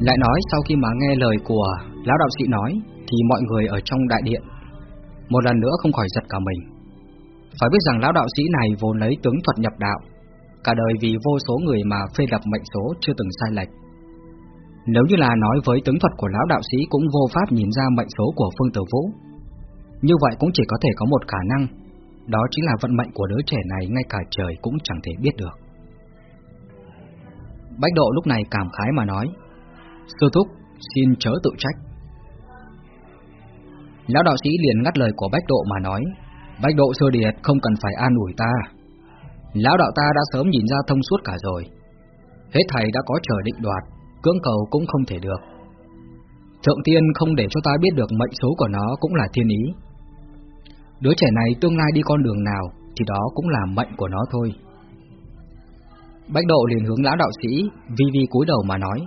Lại nói sau khi mà nghe lời của lão đạo sĩ nói thì mọi người ở trong đại điện một lần nữa không khỏi giật cả mình. Phải biết rằng lão đạo sĩ này vốn lấy tướng thuật nhập đạo, cả đời vì vô số người mà phê lập mệnh số chưa từng sai lệch. Nếu như là nói với tướng thuật của lão đạo sĩ cũng vô pháp nhìn ra mệnh số của Phương Tử Vũ, như vậy cũng chỉ có thể có một khả năng, đó chính là vận mệnh của đứa trẻ này ngay cả trời cũng chẳng thể biết được. Bách độ lúc này cảm khái mà nói, Sư Thúc, xin chớ tự trách. Lão đạo sĩ liền ngắt lời của Bách Độ mà nói, Bách Độ sơ điệt không cần phải an ủi ta. Lão đạo ta đã sớm nhìn ra thông suốt cả rồi. Hết thầy đã có trời định đoạt, cưỡng cầu cũng không thể được. Thượng tiên không để cho ta biết được mệnh số của nó cũng là thiên ý. Đứa trẻ này tương lai đi con đường nào thì đó cũng là mệnh của nó thôi. Bách Độ liền hướng lão đạo sĩ, vi vi cúi đầu mà nói,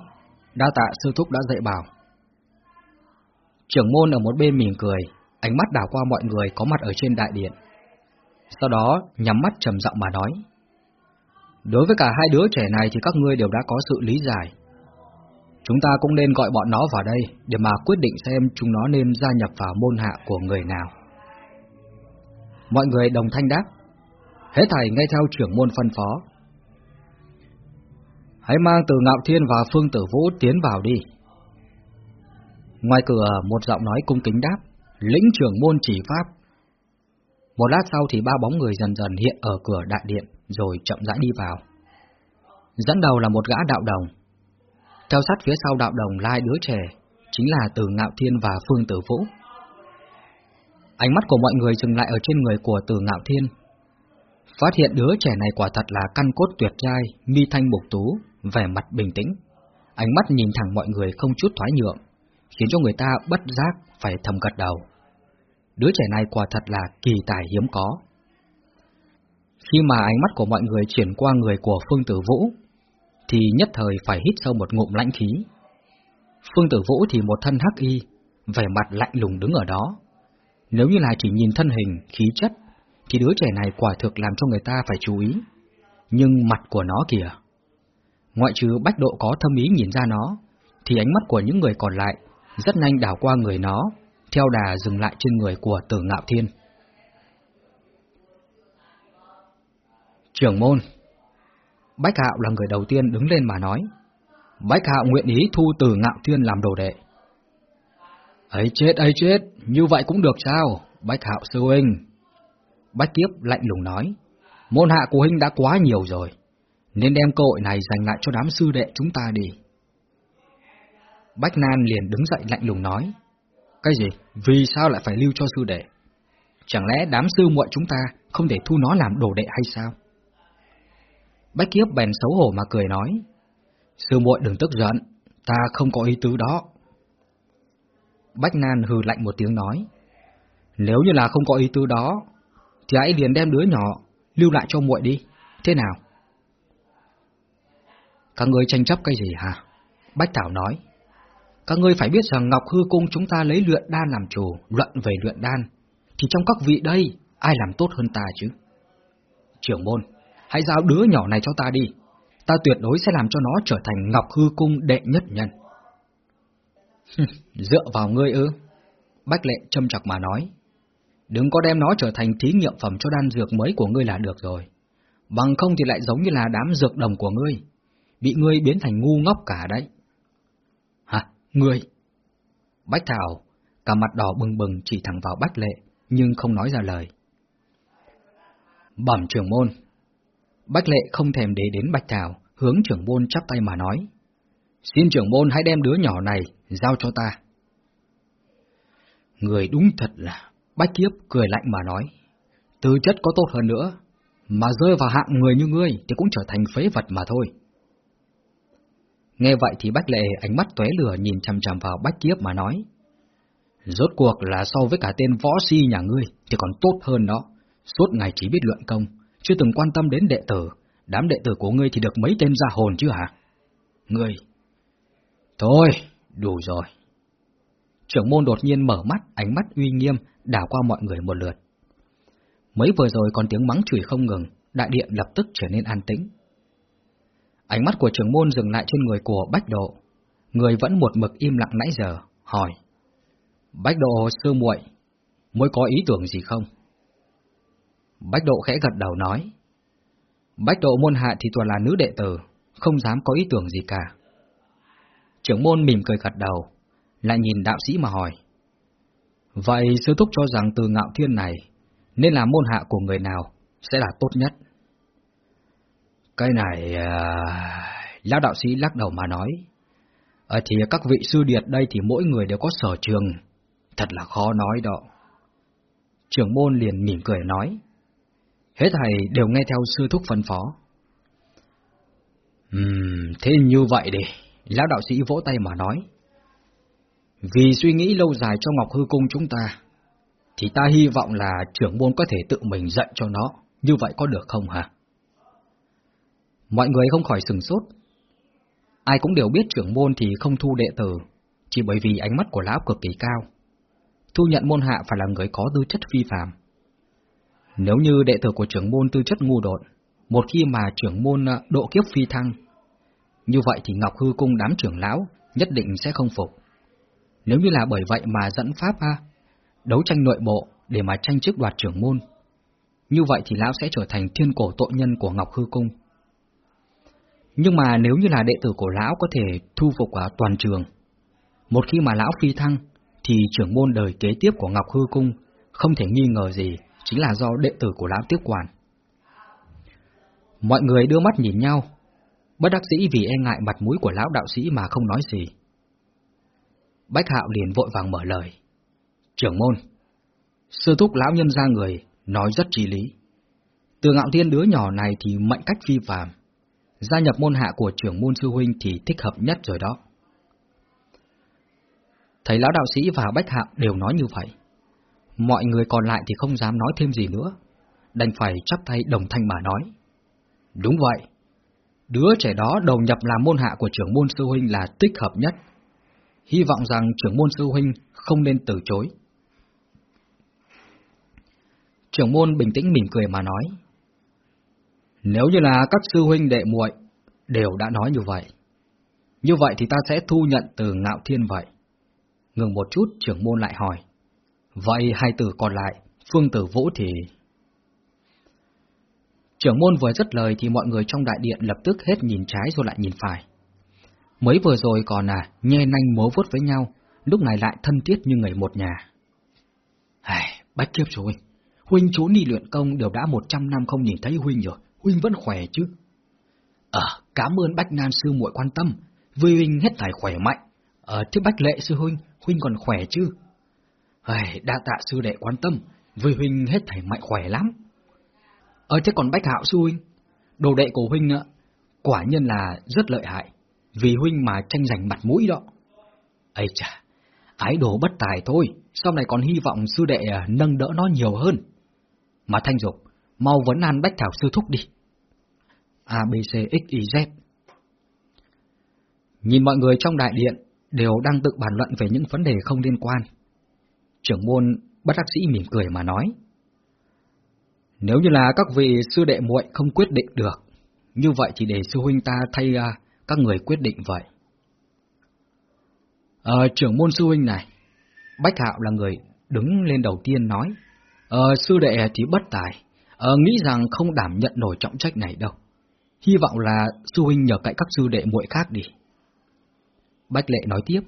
đa tạ sư thúc đã dạy bảo. Trưởng môn ở một bên mỉm cười, ánh mắt đảo qua mọi người có mặt ở trên đại điện. Sau đó nhắm mắt trầm giọng mà nói. Đối với cả hai đứa trẻ này thì các ngươi đều đã có sự lý giải. Chúng ta cũng nên gọi bọn nó vào đây để mà quyết định xem chúng nó nên gia nhập vào môn hạ của người nào. Mọi người đồng thanh đáp. Hết thầy nghe theo trưởng môn phân phó. Hãy mang từ Ngạo Thiên và Phương Tử Vũ tiến vào đi. Ngoài cửa một giọng nói cung kính đáp, lĩnh trưởng môn chỉ pháp. Một lát sau thì ba bóng người dần dần hiện ở cửa đại điện, rồi chậm rãi đi vào. Dẫn đầu là một gã đạo đồng. Theo sát phía sau đạo đồng lai đứa trẻ, chính là Từ Ngạo Thiên và Phương Tử Vũ. Ánh mắt của mọi người dừng lại ở trên người của Từ Ngạo Thiên. Phát hiện đứa trẻ này quả thật là căn cốt tuyệt trai, mi thanh mục tú, vẻ mặt bình tĩnh. Ánh mắt nhìn thẳng mọi người không chút thoái nhượng, khiến cho người ta bất giác phải thầm gật đầu. Đứa trẻ này quả thật là kỳ tài hiếm có. Khi mà ánh mắt của mọi người chuyển qua người của Phương Tử Vũ, thì nhất thời phải hít sâu một ngụm lãnh khí. Phương Tử Vũ thì một thân hắc y, vẻ mặt lạnh lùng đứng ở đó. Nếu như là chỉ nhìn thân hình, khí chất, thì đứa trẻ này quả thực làm cho người ta phải chú ý. Nhưng mặt của nó kìa, ngoại trừ bách độ có thâm ý nhìn ra nó, thì ánh mắt của những người còn lại rất nhanh đảo qua người nó, theo đà dừng lại trên người của tử ngạo thiên. Trưởng môn Bách Hạo là người đầu tiên đứng lên mà nói. Bách Hạo nguyện ý thu tử ngạo thiên làm đồ đệ. ấy chết, ấy chết, như vậy cũng được sao, Bách Hạo sư huynh. Bách Kiếp lạnh lùng nói, môn hạ của huynh đã quá nhiều rồi, nên đem cơ hội này dành lại cho đám sư đệ chúng ta đi. Bách Nan liền đứng dậy lạnh lùng nói. Cái gì? Vì sao lại phải lưu cho sư đệ? Chẳng lẽ đám sư muội chúng ta không thể thu nó làm đồ đệ hay sao? Bách Kiếp bèn xấu hổ mà cười nói. Sư muội đừng tức giận, ta không có ý tứ đó. Bách Nan hừ lạnh một tiếng nói. Nếu như là không có ý tứ đó, thì hãy liền đem đứa nhỏ lưu lại cho muội đi. Thế nào? Các ngươi tranh chấp cái gì hả? Bách Thảo nói. Các ngươi phải biết rằng Ngọc Hư Cung chúng ta lấy luyện đan làm chủ, luận về luyện đan, thì trong các vị đây, ai làm tốt hơn ta chứ? Trưởng môn, hãy giao đứa nhỏ này cho ta đi, ta tuyệt đối sẽ làm cho nó trở thành Ngọc Hư Cung đệ nhất nhân. Dựa vào ngươi ư? Bách lệ châm chọc mà nói. Đừng có đem nó trở thành thí nghiệm phẩm cho đan dược mới của ngươi là được rồi. Bằng không thì lại giống như là đám dược đồng của ngươi, bị ngươi biến thành ngu ngốc cả đấy. hả Ngươi! Bách Thảo, cả mặt đỏ bừng bừng chỉ thẳng vào Bách Lệ, nhưng không nói ra lời. Bẩm trưởng môn. Bách Lệ không thèm để đến Bách Thảo, hướng trưởng môn chắp tay mà nói. Xin trưởng môn hãy đem đứa nhỏ này, giao cho ta. Người đúng thật là, Bách Kiếp cười lạnh mà nói. Tư chất có tốt hơn nữa, mà rơi vào hạng người như ngươi thì cũng trở thành phế vật mà thôi. Nghe vậy thì Bách Lệ ánh mắt tóe lửa nhìn chằm chằm vào Bách Kiếp mà nói. Rốt cuộc là so với cả tên võ si nhà ngươi thì còn tốt hơn đó. Suốt ngày chỉ biết luận công, chưa từng quan tâm đến đệ tử. Đám đệ tử của ngươi thì được mấy tên ra hồn chứ hả? Ngươi... Thôi, đủ rồi. Trưởng môn đột nhiên mở mắt, ánh mắt uy nghiêm, đảo qua mọi người một lượt. Mấy vừa rồi còn tiếng mắng chửi không ngừng, đại điện lập tức trở nên an tĩnh. Ánh mắt của trưởng môn dừng lại trên người của Bách Độ. Người vẫn một mực im lặng nãy giờ, hỏi. Bách độ sư muội, mới có ý tưởng gì không? Bách độ khẽ gật đầu nói. Bách độ môn hạ thì toàn là nữ đệ tử, không dám có ý tưởng gì cả. Trưởng môn mỉm cười gật đầu, lại nhìn đạo sĩ mà hỏi. Vậy sư thúc cho rằng từ ngạo thiên này nên là môn hạ của người nào sẽ là tốt nhất? Cái này... À... Lão đạo sĩ lắc đầu mà nói. À, thì các vị sư điệt đây thì mỗi người đều có sở trường. Thật là khó nói đó. Trưởng môn liền mỉm cười nói. Hết thầy đều nghe theo sư thúc phân phó. Ừm, thế như vậy đi. Lão đạo sĩ vỗ tay mà nói. Vì suy nghĩ lâu dài cho Ngọc Hư Cung chúng ta, thì ta hy vọng là trưởng môn có thể tự mình dạy cho nó, như vậy có được không hả? Mọi người không khỏi sừng sốt. Ai cũng đều biết trưởng môn thì không thu đệ tử, chỉ bởi vì ánh mắt của lão cực kỳ cao. Thu nhận môn hạ phải là người có tư chất phi phàm. Nếu như đệ tử của trưởng môn tư chất ngu đột, một khi mà trưởng môn ờ, độ kiếp phi thăng, như vậy thì Ngọc Hư Cung đám trưởng lão nhất định sẽ không phục. Nếu như là bởi vậy mà dẫn Pháp ha, đấu tranh nội bộ để mà tranh chức đoạt trưởng môn, như vậy thì lão sẽ trở thành thiên cổ tội nhân của Ngọc Hư Cung. Nhưng mà nếu như là đệ tử của lão có thể thu phục ở toàn trường, một khi mà lão phi thăng, thì trưởng môn đời kế tiếp của Ngọc Hư Cung không thể nghi ngờ gì chính là do đệ tử của lão tiếp quản. Mọi người đưa mắt nhìn nhau, bất đắc dĩ vì e ngại mặt mũi của lão đạo sĩ mà không nói gì. Bách Hạo liền vội vàng mở lời. Trưởng môn, sư thúc lão nhân ra người, nói rất trí lý. Từ ngạo thiên đứa nhỏ này thì mệnh cách phi phàm, gia nhập môn hạ của trưởng môn sư huynh thì thích hợp nhất rồi đó. Thấy lão đạo sĩ và Bách Hạo đều nói như vậy. Mọi người còn lại thì không dám nói thêm gì nữa, đành phải chắp tay đồng thanh mà nói. Đúng vậy, đứa trẻ đó đầu nhập làm môn hạ của trưởng môn sư huynh là thích hợp nhất. Hy vọng rằng trưởng môn sư huynh không nên từ chối. Trưởng môn bình tĩnh mỉm cười mà nói. Nếu như là các sư huynh đệ muội đều đã nói như vậy, như vậy thì ta sẽ thu nhận từ ngạo thiên vậy. Ngừng một chút, trưởng môn lại hỏi. Vậy hai từ còn lại, phương tử vũ thì... Trưởng môn vừa dứt lời thì mọi người trong đại điện lập tức hết nhìn trái rồi lại nhìn phải. Mới vừa rồi còn à, nhe nanh múa vuốt với nhau, lúc này lại thân thiết như người một nhà. Hài, bách kiếp rồi, Huynh trốn đi luyện công đều đã một trăm năm không nhìn thấy Huynh rồi, Huynh vẫn khỏe chứ. Ờ, cảm ơn Bách Nam sư muội quan tâm, vì Huynh hết thảy khỏe mạnh. Ờ, thế Bách Lệ sư Huynh, Huynh còn khỏe chứ? Hài, đa tạ sư đệ quan tâm, vì Huynh hết thảy mạnh khỏe lắm. Ờ, thế còn Bách Hạo sư Huynh, đồ đệ của Huynh ạ, quả nhân là rất lợi hại, vì Huynh mà tranh giành mặt mũi đó. Ây chà, ái đồ bất tài thôi, sau này còn hy vọng sư đệ à, nâng đỡ nó nhiều hơn. Mà Thanh Dục, mau vấn an Bách Thảo sư thúc đi. A, B, C, X, Y, Z Nhìn mọi người trong đại điện đều đang tự bàn luận về những vấn đề không liên quan. Trưởng môn bất đắc sĩ mỉm cười mà nói. Nếu như là các vị sư đệ muội không quyết định được, như vậy thì để sư huynh ta thay uh, các người quyết định vậy. Ờ, trưởng môn sư huynh này, Bách Hạo là người đứng lên đầu tiên nói, ờ, sư đệ thì bất tài, ờ, nghĩ rằng không đảm nhận nổi trọng trách này đâu. Hy vọng là sư huynh nhờ cậy các sư đệ muội khác đi. Bách Lệ nói tiếp,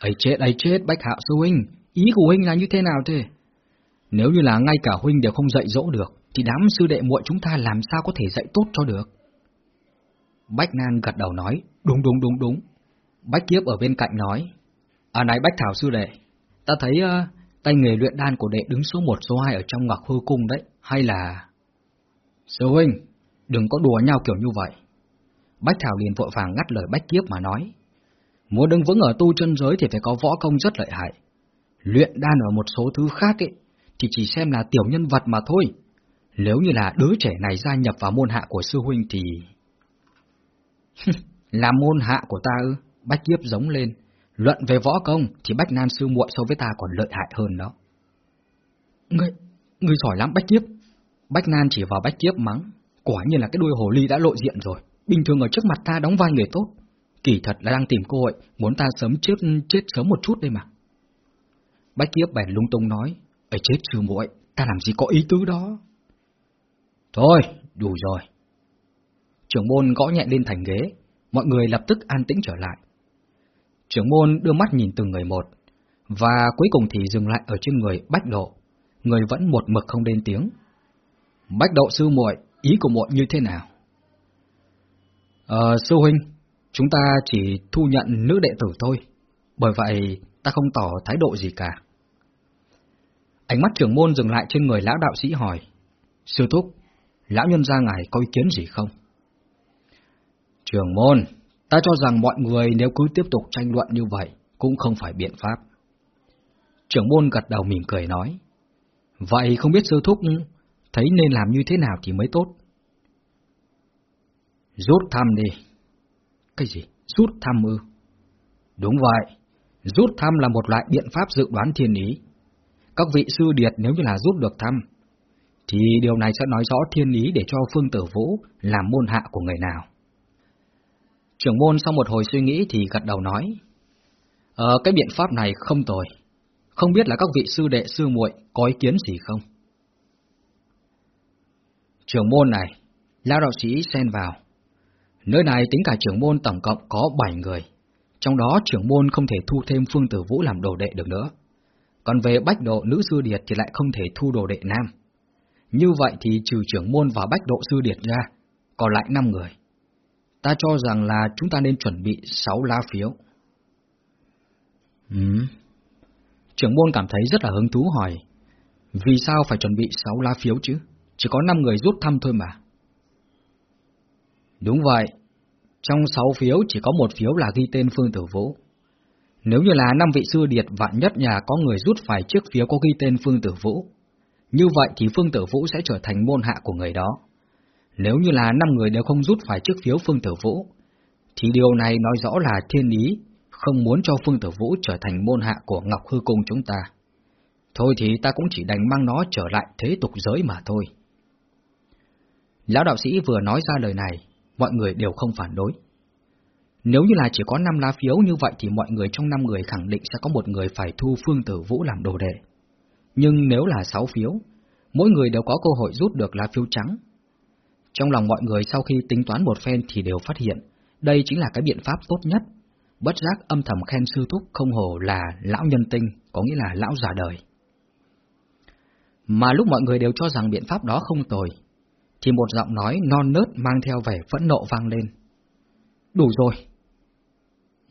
ấy chết, ấy chết, Bách Hạo sư huynh, ý của huynh là như thế nào thế? Nếu như là ngay cả huynh đều không dạy dỗ được, thì đám sư đệ muội chúng ta làm sao có thể dạy tốt cho được? Bách Nan gật đầu nói, đúng đúng đúng đúng. Bách Kiếp ở bên cạnh nói, à này Bách Thảo sư đệ, ta thấy uh, tay nghề luyện đan của đệ đứng số một số hai ở trong ngọc hư cung đấy, hay là... Sư huynh, đừng có đùa nhau kiểu như vậy. Bách Thảo liền vội vàng ngắt lời Bách Kiếp mà nói, muốn đứng vững ở tu chân giới thì phải có võ công rất lợi hại. Luyện đan ở một số thứ khác ấy, thì chỉ xem là tiểu nhân vật mà thôi. Nếu như là đứa trẻ này gia nhập vào môn hạ của sư huynh thì... Là môn hạ của ta ư? Bách Kiếp giống lên. Luận về võ công thì Bách Nan sư muội so với ta còn lợi hại hơn đó. Ngươi, ngươi giỏi lắm Bách Kiếp. Bách Nan chỉ vào Bách Kiếp mắng. Quả nhiên là cái đuôi hồ ly đã lộ diện rồi. Bình thường ở trước mặt ta đóng vai người tốt. kỳ thật là đang tìm cơ hội, muốn ta sớm chết chết sớm một chút đây mà. Bách Kiếp bèn lung tung nói, ở chết sư muội, ta làm gì có ý tứ đó. Thôi, đủ rồi. Trưởng môn gõ nhẹ lên thành ghế, mọi người lập tức an tĩnh trở lại. Trưởng môn đưa mắt nhìn từng người một, và cuối cùng thì dừng lại ở trên người Bách Độ, người vẫn một mực không lên tiếng. Bách Độ sư muội, ý của muội như thế nào? Ờ, sư huynh, chúng ta chỉ thu nhận nữ đệ tử thôi, bởi vậy ta không tỏ thái độ gì cả. Ánh mắt trưởng môn dừng lại trên người lão đạo sĩ hỏi, Sư Thúc, lão nhân gia ngài có ý kiến gì không? Trưởng môn, ta cho rằng mọi người nếu cứ tiếp tục tranh luận như vậy, cũng không phải biện pháp. Trưởng môn gật đầu mỉm cười nói, Vậy không biết sư thúc thấy nên làm như thế nào thì mới tốt? Rút thăm đi. Cái gì? Rút thăm ư? Đúng vậy. Rút thăm là một loại biện pháp dự đoán thiên ý. Các vị sư điệt nếu như là rút được thăm, thì điều này sẽ nói rõ thiên ý để cho Phương Tử Vũ làm môn hạ của người nào. Trưởng môn sau một hồi suy nghĩ thì gật đầu nói, Ờ, cái biện pháp này không tồi. Không biết là các vị sư đệ sư muội có ý kiến gì không? Trưởng môn này, lão đạo sĩ xen vào. Nơi này tính cả trưởng môn tổng cộng có 7 người, trong đó trưởng môn không thể thu thêm Phương Tử Vũ làm đồ đệ được nữa. Còn về bách độ nữ sư điệt thì lại không thể thu đồ đệ nam. Như vậy thì trừ trưởng môn và bách độ sư điệt ra, còn lại 5 người. Ta cho rằng là chúng ta nên chuẩn bị 6 lá phiếu. Ừ. Trưởng môn cảm thấy rất là hứng thú hỏi, vì sao phải chuẩn bị 6 lá phiếu chứ? Chỉ có 5 người rút thăm thôi mà. Đúng vậy, trong 6 phiếu chỉ có một phiếu là ghi tên Phương Tử Vũ. Nếu như là năm vị sư điệt vạn nhất nhà có người rút phải chiếc phiếu có ghi tên Phương Tử Vũ, như vậy thì Phương Tử Vũ sẽ trở thành môn hạ của người đó. Nếu như là năm người đều không rút phải chiếc phiếu Phương Tử Vũ, thì điều này nói rõ là thiên ý không muốn cho Phương Tử Vũ trở thành môn hạ của Ngọc Hư Cung chúng ta. Thôi thì ta cũng chỉ đành mang nó trở lại thế tục giới mà thôi. Lão đạo sĩ vừa nói ra lời này, mọi người đều không phản đối. Nếu như là chỉ có 5 lá phiếu như vậy thì mọi người trong 5 người khẳng định sẽ có một người phải thu Phương Tử Vũ làm đồ đệ. Nhưng nếu là 6 phiếu, mỗi người đều có cơ hội rút được lá phiếu trắng. Trong lòng mọi người sau khi tính toán một phen thì đều phát hiện, đây chính là cái biện pháp tốt nhất. Bất giác âm thầm khen sư thúc không hồ là lão nhân tinh, có nghĩa là lão già đời. Mà lúc mọi người đều cho rằng biện pháp đó không tồi, thì một giọng nói non nớt mang theo vẻ phẫn nộ vang lên. Đủ rồi.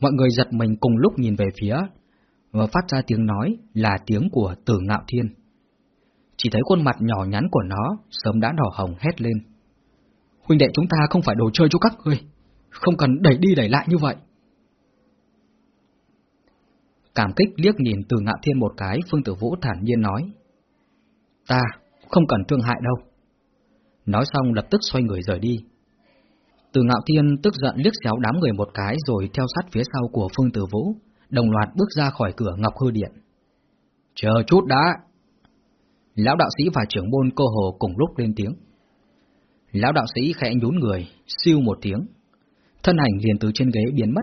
Mọi người giật mình cùng lúc nhìn về phía, và phát ra tiếng nói là tiếng của tử ngạo thiên. Chỉ thấy khuôn mặt nhỏ nhắn của nó sớm đã đỏ hồng hét lên. Huynh đệ chúng ta không phải đồ chơi cho các ngươi, không cần đẩy đi đẩy lại như vậy. Cảm kích liếc nhìn từ ngạo thiên một cái, Phương Tử Vũ thản nhiên nói. Ta không cần thương hại đâu. Nói xong lập tức xoay người rời đi. Từ ngạo thiên tức giận liếc xéo đám người một cái rồi theo sát phía sau của Phương Tử Vũ, đồng loạt bước ra khỏi cửa Ngọc Hư Điện. Chờ chút đã! Lão đạo sĩ và trưởng môn cô hồ cùng lúc lên tiếng. Lão đạo sĩ khẽ nhún người, siêu một tiếng. Thân ảnh liền từ trên ghế biến mất.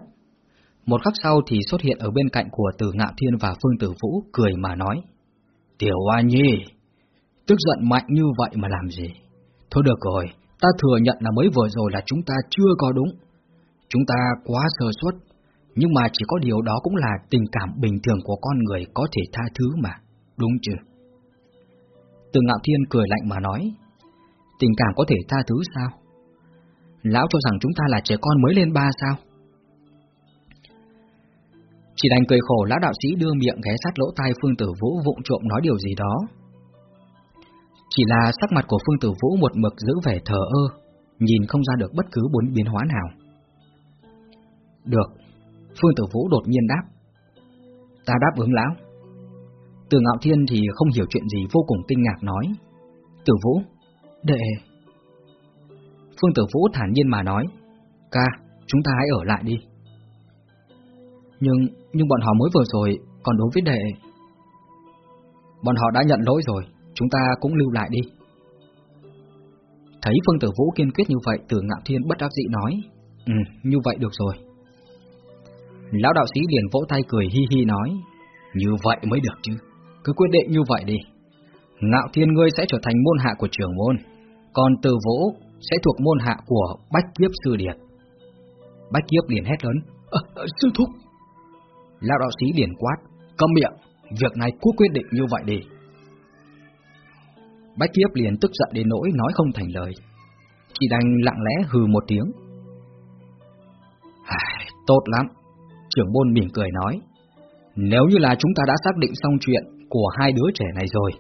Một khắc sau thì xuất hiện ở bên cạnh của Từ Ngạo Thiên và Phương Tử Vũ cười mà nói. Tiểu Hoa Nhi, tức giận mạnh như vậy mà làm gì? Thôi được rồi, ta thừa nhận là mới vừa rồi là chúng ta chưa có đúng. Chúng ta quá sơ suất, nhưng mà chỉ có điều đó cũng là tình cảm bình thường của con người có thể tha thứ mà, đúng chứ? Từ Ngạo Thiên cười lạnh mà nói, tình cảm có thể tha thứ sao? Lão cho rằng chúng ta là trẻ con mới lên ba sao? Chỉ đành cười khổ lão đạo sĩ đưa miệng ghé sát lỗ tai Phương Tử Vũ vụng trộm nói điều gì đó, chỉ là sắc mặt của Phương Tử Vũ một mực giữ vẻ thờ ơ, nhìn không ra được bất cứ bốn biến hóa nào. Được, Phương Tử Vũ đột nhiên đáp. Ta đáp ứng lão. Từ Ngạo Thiên thì không hiểu chuyện gì vô cùng kinh ngạc nói. Tử Vũ, đệ... Phương Tử Vũ thản nhiên mà nói. Ca, chúng ta hãy ở lại đi. Nhưng, nhưng bọn họ mới vừa rồi, còn đối với đệ... Bọn họ đã nhận lỗi rồi, chúng ta cũng lưu lại đi. Thấy Phương Tử Vũ kiên quyết như vậy, Tử Ngạo Thiên bất đắc dĩ nói, Ừ, như vậy được rồi. Lão đạo sĩ liền vỗ tay cười hi hi nói, như vậy mới được chứ, cứ quyết định như vậy đi. Ngạo thiên ngươi sẽ trở thành môn hạ của trưởng môn, còn từ vũ sẽ thuộc môn hạ của Bách Kiếp Sư Điệt. Bách Kiếp liền hét lớn, à, à, sư thúc. Lão đạo sĩ liền quát, câm miệng, việc này cứ quyết định như vậy đi. Bách Kiếp liền tức giận đến nỗi nói không thành lời, chỉ đành lặng lẽ hừ một tiếng. Tốt lắm, trưởng môn mỉm cười nói, nếu như là chúng ta đã xác định xong chuyện của hai đứa trẻ này rồi,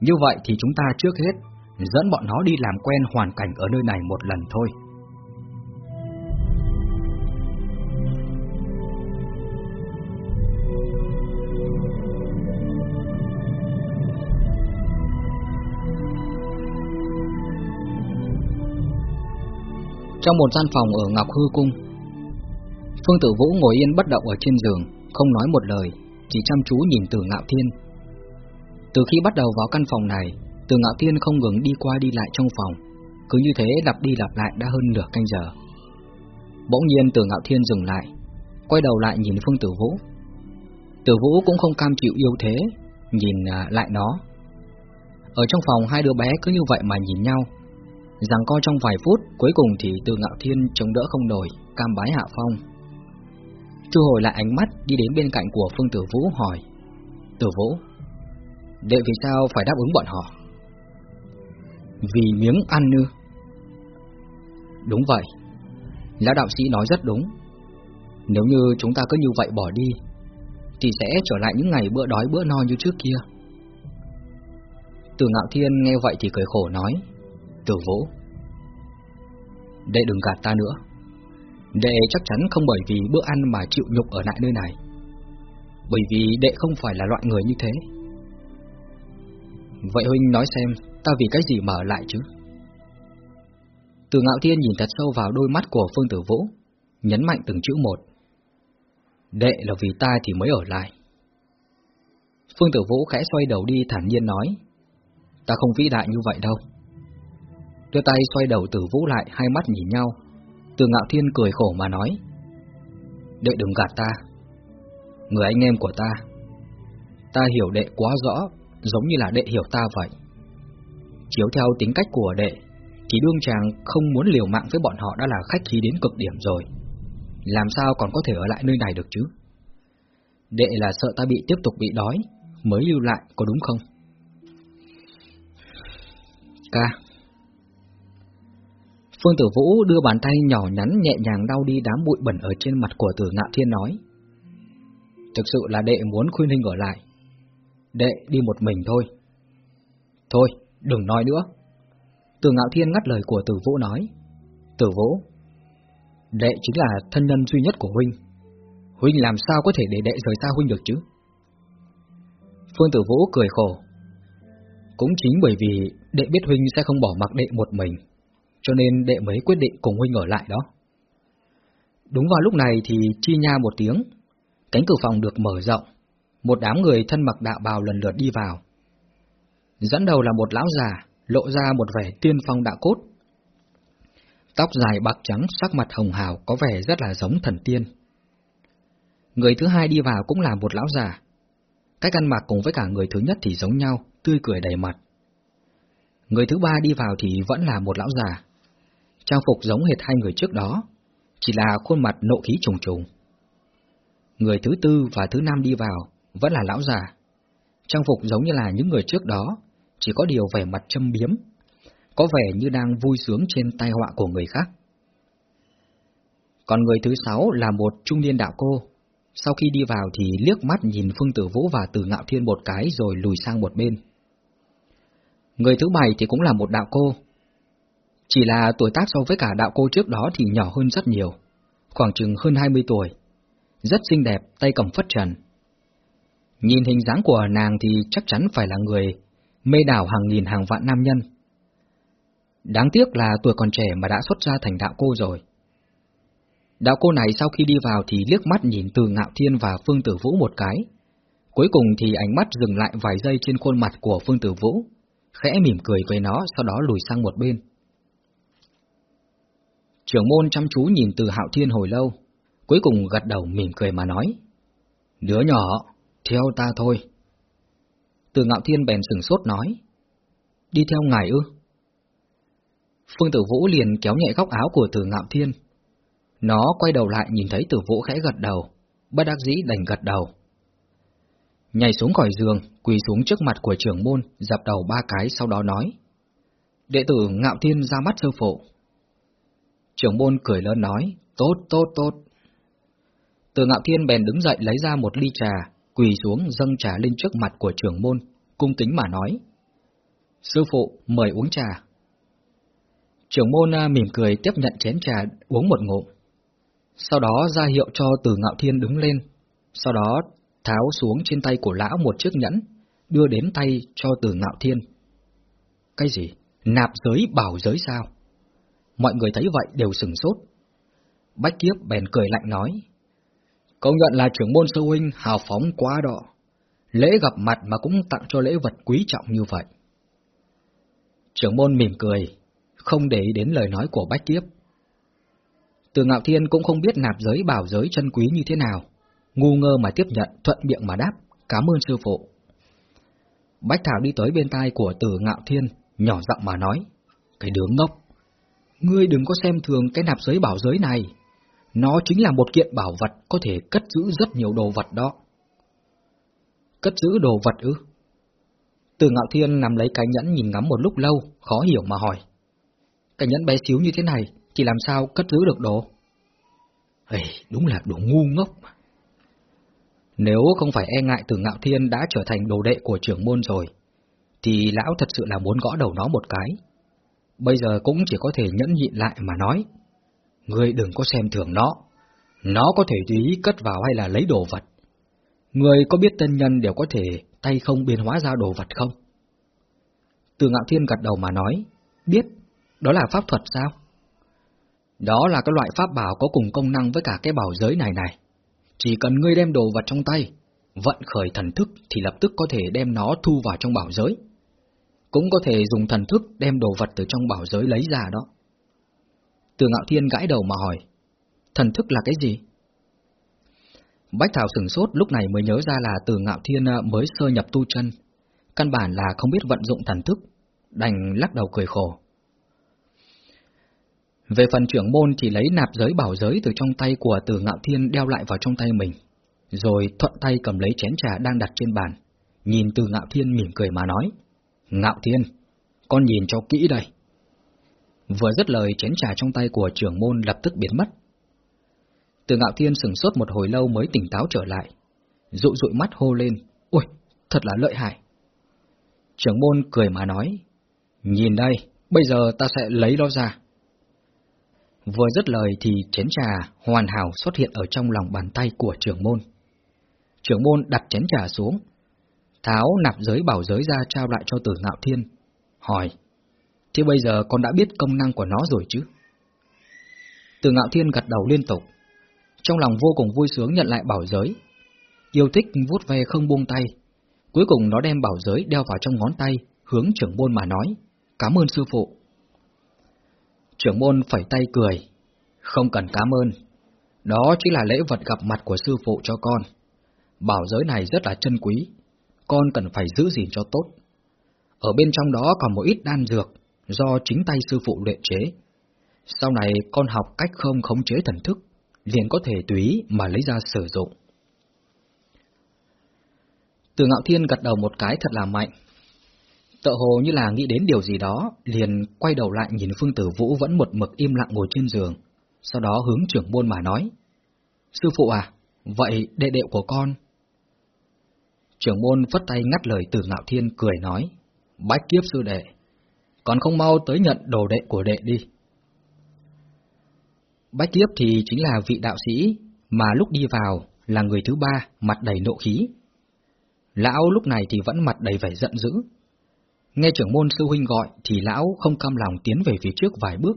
như vậy thì chúng ta trước hết dẫn bọn nó đi làm quen hoàn cảnh ở nơi này một lần thôi. Trong một gian phòng ở Ngọc Hư Cung, Phương Tử Vũ ngồi yên bất động ở trên giường, Không nói một lời, Chỉ chăm chú nhìn Từ Ngạo Thiên Từ khi bắt đầu vào căn phòng này từ Ngạo Thiên không ngừng đi qua đi lại trong phòng. Cứ như thế lặp đi lặp lại đã hơn nửa canh giờ. Bỗng nhiên Từ Ngạo Thiên dừng lại Quay đầu lại nhìn Phương Tử Vũ. Tử Vũ cũng không cam chịu yêu thế Nhìn à, lại nó. Ở trong phòng hai đứa bé cứ như vậy mà nhìn nhau. Rằng co trong vài phút, cuối cùng thì từ ngạo thiên chống đỡ không nổi, cam bái hạ phong. Thu hồi lại ánh mắt đi đến bên cạnh của Phương Tử Vũ hỏi Tử Vũ Đệ vì sao phải đáp ứng bọn họ? Vì miếng ăn ư? Đúng vậy. Lão đạo sĩ nói rất đúng. Nếu như chúng ta cứ như vậy bỏ đi, Thì sẽ trở lại những ngày bữa đói bữa no như trước kia. Từ ngạo thiên nghe vậy thì cười khổ nói từ Vũ, Đệ đừng gạt ta nữa. Đệ chắc chắn không bởi vì bữa ăn mà chịu nhục ở lại nơi này, Bởi vì đệ không phải là loại người như thế. Vậy Huynh nói xem Ta vì cái gì mà ở lại chứ? Từ ngạo thiên nhìn thật sâu vào đôi mắt của Phương Tử Vũ, Nhấn mạnh từng chữ một. Đệ là vì ta thì mới ở lại. Phương Tử Vũ khẽ xoay đầu đi thản nhiên nói, Ta không vĩ đại như vậy đâu. Đưa tay xoay đầu tử vũ lại, Hai mắt nhìn nhau. Từ ngạo thiên cười khổ mà nói, Đệ đừng gạt ta. Người anh em của ta Ta hiểu đệ quá rõ, Giống như là đệ hiểu ta vậy. Chiếu theo tính cách của đệ Thì đương chàng không muốn liều mạng với bọn họ Đã là khách khí đến cực điểm rồi Làm sao còn có thể ở lại nơi này được chứ Đệ là sợ ta bị tiếp tục bị đói Mới lưu lại có đúng không Ca Phương Tử Vũ đưa bàn tay nhỏ nhắn nhẹ nhàng đau đi đám bụi bẩn ở trên mặt của Tử Ngạo Thiên nói. Thực sự là đệ muốn khuyên hình ở lại. Đệ đi một mình thôi. Thôi, đừng nói nữa. Từ Ngạo Thiên ngắt lời của Tử Vũ nói. Tử Vũ, đệ chính là thân nhân duy nhất của Huynh. Huynh làm sao có thể để đệ rời xa Huynh được chứ? Phương Tử Vũ cười khổ. Cũng chính bởi vì đệ biết Huynh sẽ không bỏ mặc đệ một mình cho nên đệ mới quyết định cùng huynh ở lại đó. Đúng vào lúc này thì chi nha một tiếng, cánh cửa phòng được mở rộng, một đám người thân mặc đạo bào lần lượt đi vào. Dẫn đầu là một lão già, lộ ra một vẻ tiên phong đạo cốt. Tóc dài bạc trắng sắc mặt hồng hào có vẻ rất là giống thần tiên. Người thứ hai đi vào cũng là một lão già. Cách ăn mặc cùng với cả người thứ nhất thì giống nhau, tươi cười đầy mặt. Người thứ ba đi vào thì vẫn là một lão già, trang phục giống hệt hai người trước đó, chỉ là khuôn mặt nộ khí trùng trùng. Người thứ tư và thứ năm đi vào vẫn là lão già, trang phục giống như là những người trước đó, chỉ có điều vẻ mặt châm biếm, có vẻ như đang vui sướng trên tai họa của người khác. Còn người thứ sáu là một trung niên đạo cô, sau khi đi vào thì liếc mắt nhìn Phương Tử Vũ và Từ Ngạo Thiên một cái rồi lùi sang một bên. Người thứ bảy thì cũng là một đạo cô, chỉ là tuổi tác so với cả đạo cô trước đó thì nhỏ hơn rất nhiều, khoảng chừng hơn 20 tuổi. Rất xinh đẹp, tay cầm phất trần. Nhìn hình dáng của nàng thì chắc chắn phải là người mê đảo hàng nghìn hàng vạn nam nhân. Đáng tiếc là tuổi còn trẻ mà đã xuất ra thành đạo cô rồi. Đạo cô này sau khi đi vào thì liếc mắt nhìn từ Ngạo Thiên và Phương Tử Vũ một cái. Cuối cùng thì ánh mắt dừng lại vài giây trên khuôn mặt của Phương Tử Vũ, khẽ mỉm cười với nó, sau đó lùi sang một bên. Trưởng môn chăm chú nhìn từ hạo thiên hồi lâu, cuối cùng gật đầu mỉm cười mà nói. Đứa nhỏ, theo ta thôi. Từ ngạo thiên bèn sừng sốt nói. Đi theo ngài ư? Phương Tử Vũ liền kéo nhẹ góc áo của Từ Ngạo Thiên. Nó quay đầu lại nhìn thấy Tử Vũ khẽ gật đầu, bất đắc dĩ đành gật đầu. Nhảy xuống khỏi giường, quỳ xuống trước mặt của trưởng môn, dập đầu ba cái sau đó nói. Đệ tử Ngạo Thiên ra mắt sư phụ. Trưởng môn cười lớn nói, tốt, tốt, tốt. Từ Ngạo Thiên bèn đứng dậy lấy ra một ly trà, quỳ xuống dâng trà lên trước mặt của trưởng môn, cung kính mà nói. Sư phụ, mời uống trà. Trưởng môn à, mỉm cười tiếp nhận chén trà uống một ngụm. Sau đó ra hiệu cho từ ngạo thiên đứng lên, sau đó tháo xuống trên tay của lão một chiếc nhẫn, đưa đến tay cho từ ngạo thiên. Cái gì? Nạp giới bảo giới sao? Mọi người thấy vậy đều sừng sốt. Bách kiếp bèn cười lạnh nói. Công nhận là trưởng môn sư huynh hào phóng quá đọ. Lễ gặp mặt mà cũng tặng cho lễ vật quý trọng như vậy. Trưởng môn mỉm cười, không để ý đến lời nói của Bách Kiếp. Từ Ngạo Thiên cũng không biết nạp giới bảo giới chân quý như thế nào, ngu ngơ mà tiếp nhận, thuận miệng mà đáp, cảm ơn sư phụ. Bách Thảo đi tới bên tai của Từ Ngạo Thiên, nhỏ giọng mà nói, cái đứa ngốc, ngươi đừng có xem thường cái nạp giới bảo giới này, nó chính là một kiện bảo vật có thể cất giữ rất nhiều đồ vật đó. Cất giữ đồ vật ư? Từ Ngạo Thiên nằm lấy cái nhẫn nhìn ngắm một lúc lâu, khó hiểu mà hỏi. Cái nhẫn bé xíu như thế này, thì làm sao cất giữ được đồ? Ê, đúng là đồ ngu ngốc Nếu không phải e ngại từ ngạo thiên đã trở thành đồ đệ của trưởng môn rồi, thì lão thật sự là muốn gõ đầu nó một cái. Bây giờ cũng chỉ có thể nhẫn nhịn lại mà nói. Ngươi đừng có xem thường nó. Nó có thể tùy ý cất vào hay là lấy đồ vật. Người có biết tân nhân đều có thể tay không biến hóa ra đồ vật không? Từ ngạo thiên gật đầu mà nói, biết, đó là pháp thuật sao? Đó là cái loại pháp bảo có cùng công năng với cả cái bảo giới này này. Chỉ cần ngươi đem đồ vật trong tay, vận khởi thần thức thì lập tức có thể đem nó thu vào trong bảo giới. Cũng có thể dùng thần thức đem đồ vật từ trong bảo giới lấy ra đó. Từ ngạo thiên gãi đầu mà hỏi, thần thức là cái gì? Bách Thảo sừng sốt lúc này mới nhớ ra là từ ngạo thiên ờ, mới sơ nhập tu chân, căn bản là không biết vận dụng thần thức, đành lắc đầu cười khổ. Về phần trưởng môn thì lấy nạp giới bảo giới từ trong tay của từ ngạo thiên đeo lại vào trong tay mình, rồi thuận tay cầm lấy chén trà đang đặt trên bàn, nhìn từ ngạo thiên mỉm cười mà nói, Ngạo thiên, con nhìn cho kỹ đây. Vừa dứt lời chén trà trong tay của trưởng môn lập tức biến mất. Từ ngạo thiên sừng sốt một hồi lâu mới tỉnh táo trở lại, dụ dụi mắt hô lên, ôi thật là lợi hại. Trưởng môn cười mà nói, nhìn đây, bây giờ ta sẽ lấy nó ra. Vừa dứt lời thì chén trà hoàn hảo xuất hiện ở trong lòng bàn tay của trưởng môn. Trưởng môn đặt chén trà xuống, tháo nạp giới bảo giới ra trao lại cho tử ngạo thiên, hỏi, thế bây giờ con đã biết công năng của nó rồi chứ? Từ ngạo thiên gật đầu liên tục, trong lòng vô cùng vui sướng nhận lại bảo giới, yêu thích vuốt ve không buông tay, cuối cùng nó đem bảo giới đeo vào trong ngón tay, hướng trưởng môn mà nói, cảm ơn sư phụ. Trưởng môn phẩy tay cười. Không cần cảm ơn. Đó chỉ là lễ vật gặp mặt của sư phụ cho con. Bảo giới này rất là chân quý. Con cần phải giữ gìn cho tốt. Ở bên trong đó còn một ít đan dược do chính tay sư phụ luyện chế. Sau này con học cách không khống chế thần thức, liền có thể tùy mà lấy ra sử dụng. Từ ngạo thiên gật đầu một cái thật là mạnh, Tợ hồ như là nghĩ đến điều gì đó, liền quay đầu lại nhìn Phương Tử Vũ vẫn một mực im lặng ngồi trên giường, sau đó hướng trưởng môn mà nói. Sư phụ à, vậy đệ đệ của con? Trưởng môn vất tay ngắt lời từ ngạo thiên cười nói, bách kiếp sư đệ, còn không mau tới nhận đồ đệ của đệ đi. Bách kiếp thì chính là vị đạo sĩ, mà lúc đi vào là người thứ ba, mặt đầy nộ khí. Lão lúc này thì vẫn mặt đầy vẻ giận dữ, Nghe trưởng môn sư huynh gọi thì lão không cam lòng tiến về phía trước vài bước.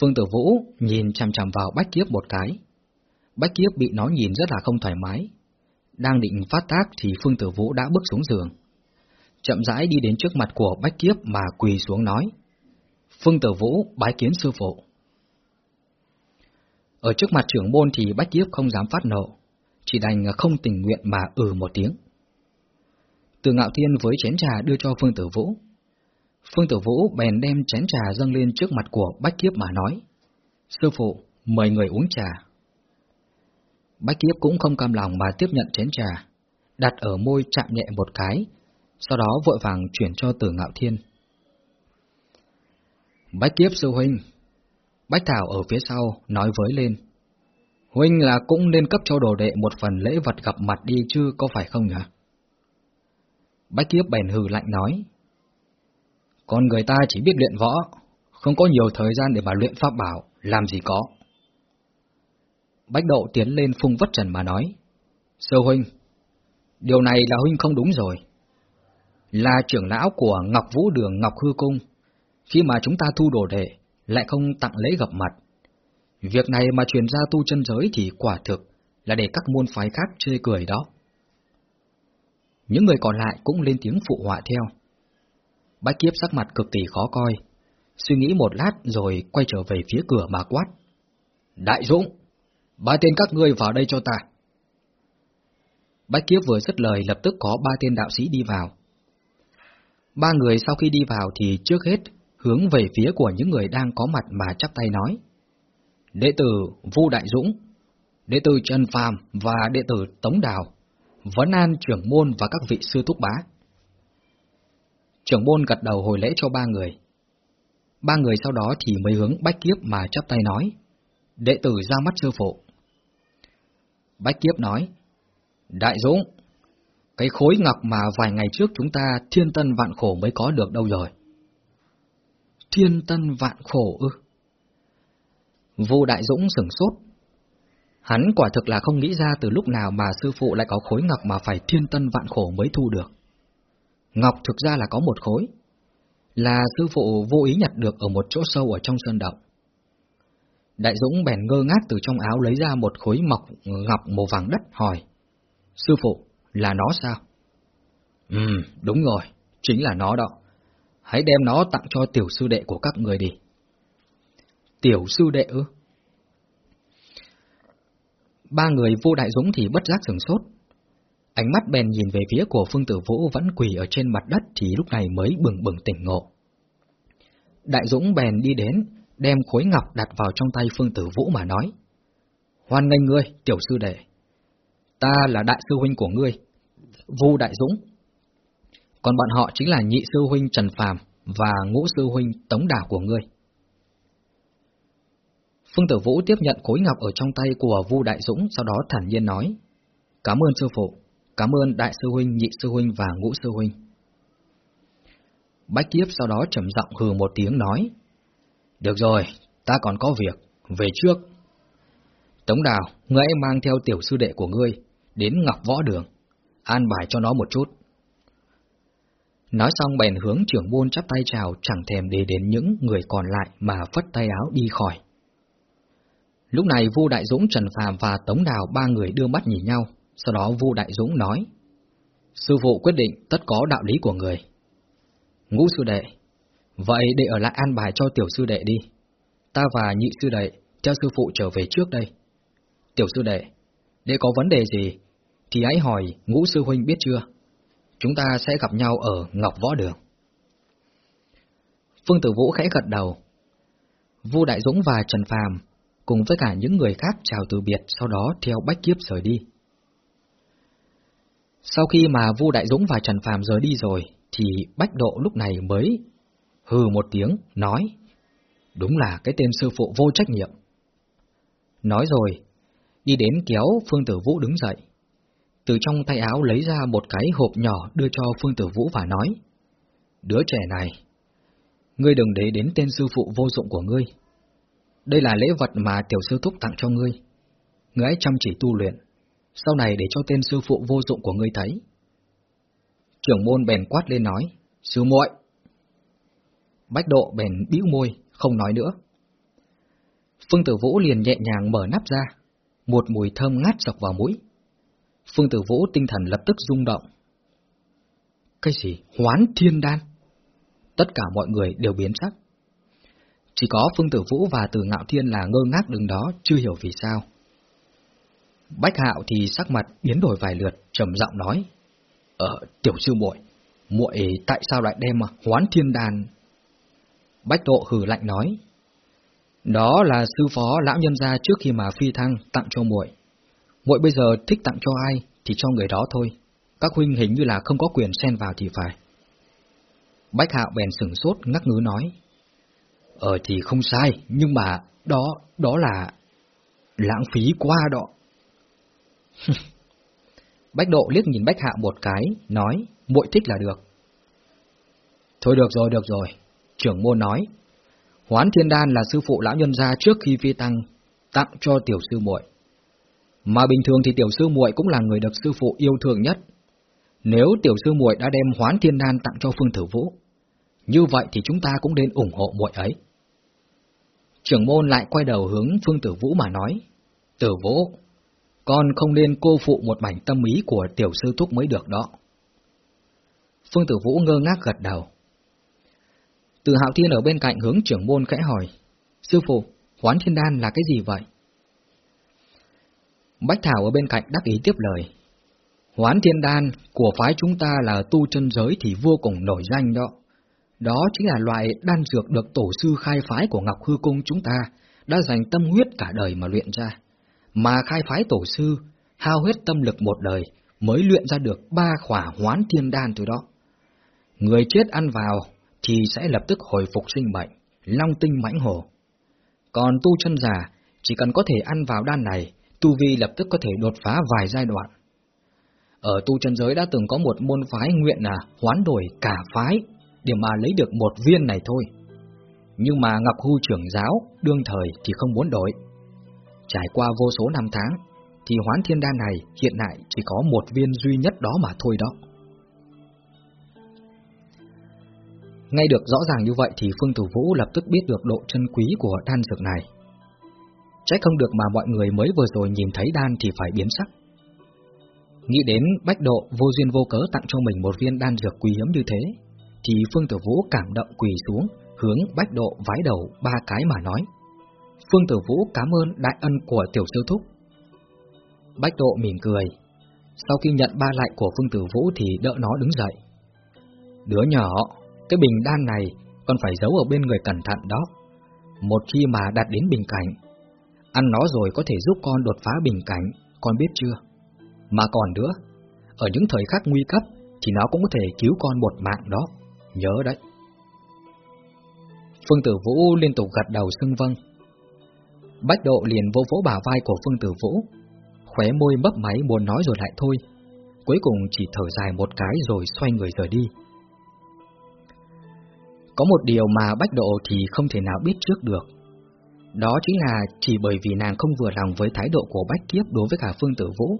Phương Tử Vũ nhìn chằm chằm vào Bách Kiếp một cái. Bách Kiếp bị nó nhìn rất là không thoải mái. Đang định phát tác thì Phương Tử Vũ đã bước xuống giường. Chậm rãi đi đến trước mặt của Bách Kiếp mà quỳ xuống nói. Phương Tử Vũ bái kiến sư phụ. Ở trước mặt trưởng môn thì Bách Kiếp không dám phát nộ, chỉ đành không tình nguyện mà ừ một tiếng. Từ ngạo thiên với chén trà đưa cho Phương Tử Vũ. Phương Tử Vũ bèn đem chén trà dâng lên trước mặt của Bách Kiếp mà nói. Sư phụ, mời người uống trà. Bách Kiếp cũng không cam lòng mà tiếp nhận chén trà, đặt ở môi chạm nhẹ một cái, sau đó vội vàng chuyển cho tử Ngạo Thiên. Bách Kiếp sư huynh, Bách Thảo ở phía sau nói với lên. Huynh là cũng nên cấp cho đồ đệ một phần lễ vật gặp mặt đi chứ có phải không nhỉ? Bách Kiếp bèn hừ lạnh nói. Con người ta chỉ biết luyện võ, không có nhiều thời gian để mà luyện pháp bảo, làm gì có. Bách Độ tiến lên phung vất trần mà nói. Sư huynh, điều này là huynh không đúng rồi. Là trưởng lão của Ngọc Vũ Đường Ngọc Hư Cung, khi mà chúng ta thu đồ đệ, lại không tặng lễ gặp mặt. Việc này mà truyền ra tu chân giới thì quả thực là để các môn phái khác chê cười đó. Những người còn lại cũng lên tiếng phụ họa theo. Bách kiếp sắc mặt cực kỳ khó coi, suy nghĩ một lát rồi quay trở về phía cửa mà quát. Đại Dũng, ba tên các ngươi vào đây cho ta. Bách kiếp vừa dứt lời lập tức có ba tên đạo sĩ đi vào. Ba người sau khi đi vào thì trước hết hướng về phía của những người đang có mặt mà chắp tay nói. Đệ tử Vu Đại Dũng, đệ tử Trần Phàm và đệ tử Tống Đào, vấn an trưởng môn và các vị sư thúc bá. Trưởng môn gật đầu hồi lễ cho ba người. Ba người sau đó thì mới hướng Bách Kiếp mà chắp tay nói, đệ tử ra mắt sư phụ. Bách Kiếp nói, Đại Dũng, cái khối ngọc mà vài ngày trước chúng ta thiên tân vạn khổ mới có được đâu rồi. Thiên tân vạn khổ ư? Vô Đại Dũng sửng sốt. Hắn quả thực là không nghĩ ra từ lúc nào mà sư phụ lại có khối ngọc mà phải thiên tân vạn khổ mới thu được. Ngọc thực ra là có một khối, là sư phụ vô ý nhặt được ở một chỗ sâu ở trong sơn động. Đại Dũng bèn ngơ ngác từ trong áo lấy ra một khối mọc ngọc màu vàng đất hỏi. Sư phụ, là nó sao? Ừ, đúng rồi, chính là nó đó. Hãy đem nó tặng cho tiểu sư đệ của các người đi. Tiểu sư đệ ư? Ba người vô đại dũng thì bất giác sừng sốt. Ánh mắt bèn nhìn về phía của Phương Tử Vũ vẫn quỳ ở trên mặt đất thì lúc này mới bừng bừng tỉnh ngộ. Đại Dũng bèn đi đến, đem khối ngọc đặt vào trong tay Phương Tử Vũ mà nói. Hoan nghênh ngươi, tiểu sư đệ. Ta là đại sư huynh của ngươi, Vu Đại Dũng. Còn bọn họ chính là nhị sư huynh Trần Phàm và ngũ sư huynh Tống Đảo của ngươi. Phương Tử Vũ tiếp nhận khối ngọc ở trong tay của Vu Đại Dũng, sau đó thản nhiên nói: "Cảm ơn sư phụ, cảm ơn đại sư huynh, nhị sư huynh và ngũ sư huynh." Bách Kiếp sau đó trầm giọng hừ một tiếng nói: "Được rồi, ta còn có việc, về trước." Tống Đào, ngươi mang theo tiểu sư đệ của ngươi đến Ngọc Võ Đường, an bài cho nó một chút. Nói xong bèn hướng trưởng môn chắp tay chào chẳng thèm để đến những người còn lại mà phất tay áo đi khỏi. Lúc này Vu Đại Dũng, Trần Phàm và Tống Đào ba người đưa mắt nhìn nhau, sau đó Vu Đại Dũng nói: "Sư phụ quyết định tất có đạo lý của người." Ngũ sư đệ, vậy để ở lại an bài cho tiểu sư đệ đi. Ta và nhị sư đệ theo sư phụ trở về trước đây. Tiểu sư đệ, để có vấn đề gì thì hãy hỏi ngũ sư huynh biết chưa? Chúng ta sẽ gặp nhau ở Ngọc Võ Đường. Phương Tử Vũ khẽ gật đầu. Vu Đại Dũng và Trần Phàm cùng với cả những người khác chào từ biệt, sau đó theo Bách Kiếp rời đi. Sau khi mà Vu Đại Dũng và Trần Phàm rời đi rồi, thì Bách Độ lúc này mới hừ một tiếng, nói, đúng là cái tên sư phụ vô trách nhiệm. Nói rồi, đi đến kéo Phương Tử Vũ đứng dậy. Từ trong tay áo lấy ra một cái hộp nhỏ đưa cho Phương Tử Vũ và nói, Đứa trẻ này, ngươi đừng để đến tên sư phụ vô dụng của ngươi. Đây là lễ vật mà tiểu sư thúc tặng cho ngươi. Ngươi ấy chăm chỉ tu luyện, sau này để cho tên sư phụ vô dụng của ngươi thấy. Trưởng môn bèn quát lên nói, sư muội. Bách độ bèn bĩu môi, không nói nữa. Phương Tử Vũ liền nhẹ nhàng mở nắp ra, một mùi thơm ngát dọc vào mũi. Phương Tử Vũ tinh thần lập tức rung động. Cái gì? Hoán thiên đan? Tất cả mọi người đều biến sắc. Chỉ có Phương Tử Vũ và Từ Ngạo Thiên là ngơ ngác đứng đó, chưa hiểu vì sao. Bách Hạo thì sắc mặt biến đổi vài lượt, trầm giọng nói: "Ờ, tiểu sư muội, muội tại sao lại đem Hoán Thiên Đan?" Bách Độ hừ lạnh nói: "Đó là sư phó lão nhân gia trước khi mà phi thăng tặng cho muội. Muội bây giờ thích tặng cho ai thì cho người đó thôi, các huynh hình như là không có quyền xen vào thì phải." Bách Hạo bèn sửng sốt ngắc ngứ nói: "Ờ thì không sai, nhưng mà đó, đó là lãng phí quá đó." Bách Độ liếc nhìn Bách Hạo một cái, nói, muội thích là được. Thôi được rồi, được rồi, trưởng môn nói. Hoán Thiên Đan là sư phụ lão nhân gia trước khi phi tăng, tặng cho tiểu sư muội. Mà bình thường thì tiểu sư muội cũng là người được sư phụ yêu thương nhất. Nếu tiểu sư muội đã đem Hoán Thiên Đan tặng cho Phương Tử Vũ, như vậy thì chúng ta cũng nên ủng hộ muội ấy. Trưởng môn lại quay đầu hướng Phương Tử Vũ mà nói, Tử Vũ, con không nên cô phụ một mảnh tâm ý của tiểu sư thúc mới được đó. Phương Tử Vũ ngơ ngác gật đầu. Từ Hạo Thiên ở bên cạnh hướng trưởng môn khẽ hỏi, Sư phụ, hoán thiên đan là cái gì vậy? Bách Thảo ở bên cạnh đắc ý tiếp lời. Hoán thiên đan của phái chúng ta là tu chân giới thì vô cùng nổi danh đó. Đó chính là loại đan dược được tổ sư khai phái của Ngọc Hư Cung chúng ta đã dành tâm huyết cả đời mà luyện ra mà khai phái tổ sư, hao hết tâm lực một đời mới luyện ra được ba khỏa hoán thiên đan từ đó. Người chết ăn vào thì sẽ lập tức hồi phục sinh mệnh, long tinh mãnh hổ. Còn tu chân già, chỉ cần có thể ăn vào đan này, tu vi lập tức có thể đột phá vài giai đoạn. Ở tu chân giới đã từng có một môn phái nguyện là hoán đổi cả phái để mà lấy được một viên này thôi. Nhưng mà Ngọc Hư trưởng giáo đương thời thì không muốn đổi. Trải qua vô số năm tháng, thì hoán thiên đan này hiện tại chỉ có một viên duy nhất đó mà thôi đó. Ngay được rõ ràng như vậy thì Phương Tử Vũ lập tức biết được độ chân quý của đan dược này chắc không được mà mọi người mới vừa rồi nhìn thấy đan thì phải biến sắc. Nghĩ đến bách độ vô duyên vô cớ tặng cho mình một viên đan dược quý hiếm như thế, thì Phương Tử Vũ cảm động quỳ xuống, hướng bách độ vái đầu ba cái mà nói. Phương Tử Vũ cảm ơn đại ân của tiểu sư thúc. Bách Độ mỉm cười. Sau khi nhận ba lại của Phương Tử Vũ thì đỡ nó đứng dậy. Đứa nhỏ, cái bình đan này còn phải giấu ở bên người cẩn thận đó. Một khi mà đạt đến bình cảnh, ăn nó rồi có thể giúp con đột phá bình cảnh, con biết chưa? Mà còn nữa, ở những thời khắc nguy cấp thì nó cũng có thể cứu con một mạng đó, nhớ đấy. Phương Tử Vũ liên tục gật đầu xưng vâng. Bách độ liền vô vỗ bả vai của Phương Tử Vũ, khóe môi mấp máy muốn nói rồi lại thôi, cuối cùng chỉ thở dài một cái rồi xoay người rời đi. Có một điều mà Bách Độ thì không thể nào biết trước được. Đó chính là chỉ bởi vì nàng không vừa lòng với thái độ của Bách Kiếp đối với cả Phương Tử Vũ,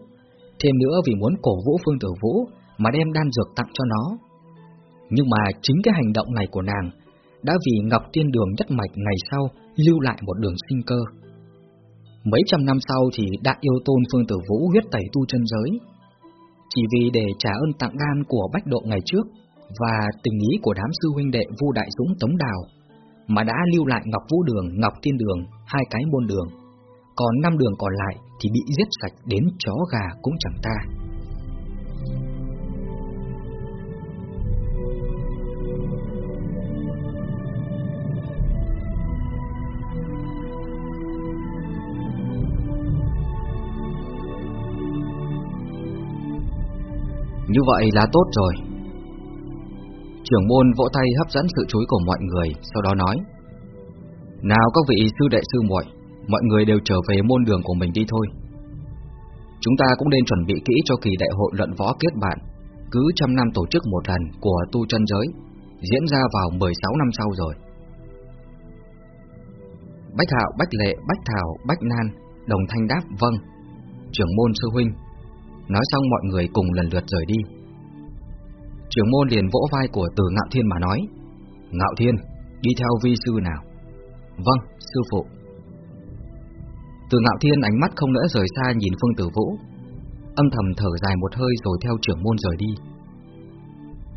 thêm nữa vì muốn cổ vũ Phương Tử Vũ mà đem đan dược tặng cho nó. Nhưng mà chính cái hành động này của nàng đã vì Ngọc Tiên Đường nhất mạch ngày sau lưu lại một đường sinh cơ. Mấy trăm năm sau thì đại yêu tôn Phương Tử Vũ huyết tẩy tu chân giới. Chỉ vì để trả ơn tặng đan của Bách Độ ngày trước và tình ý của đám sư huynh đệ Vu Đại Dũng Tống Đào mà đã lưu lại Ngọc Vũ Đường, Ngọc Tiên Đường, hai cái môn đường. Còn năm đường còn lại thì bị giết sạch đến chó gà cũng chẳng ta. Như vậy là tốt rồi. Trưởng môn vỗ tay hấp dẫn sự chú ý của mọi người, sau đó nói: "Nào các vị sư đệ sư muội, mọi người đều trở về môn đường của mình đi thôi. Chúng ta cũng nên chuẩn bị kỹ cho kỳ đại hội luận võ kết bạn, cứ trăm năm tổ chức một lần của tu chân giới, diễn ra vào 16 năm sau rồi." Bách Hạo, Bách Lệ, Bách Thảo, Bách Nan đồng thanh đáp vâng. Trưởng môn sư huynh Nói xong mọi người cùng lần lượt rời đi Trưởng môn liền vỗ vai của từ Ngạo Thiên mà nói Ngạo Thiên, đi theo vi sư nào Vâng, sư phụ Từ Ngạo Thiên ánh mắt không nỡ rời xa nhìn Phương Tử Vũ Âm thầm thở dài một hơi rồi theo trưởng môn rời đi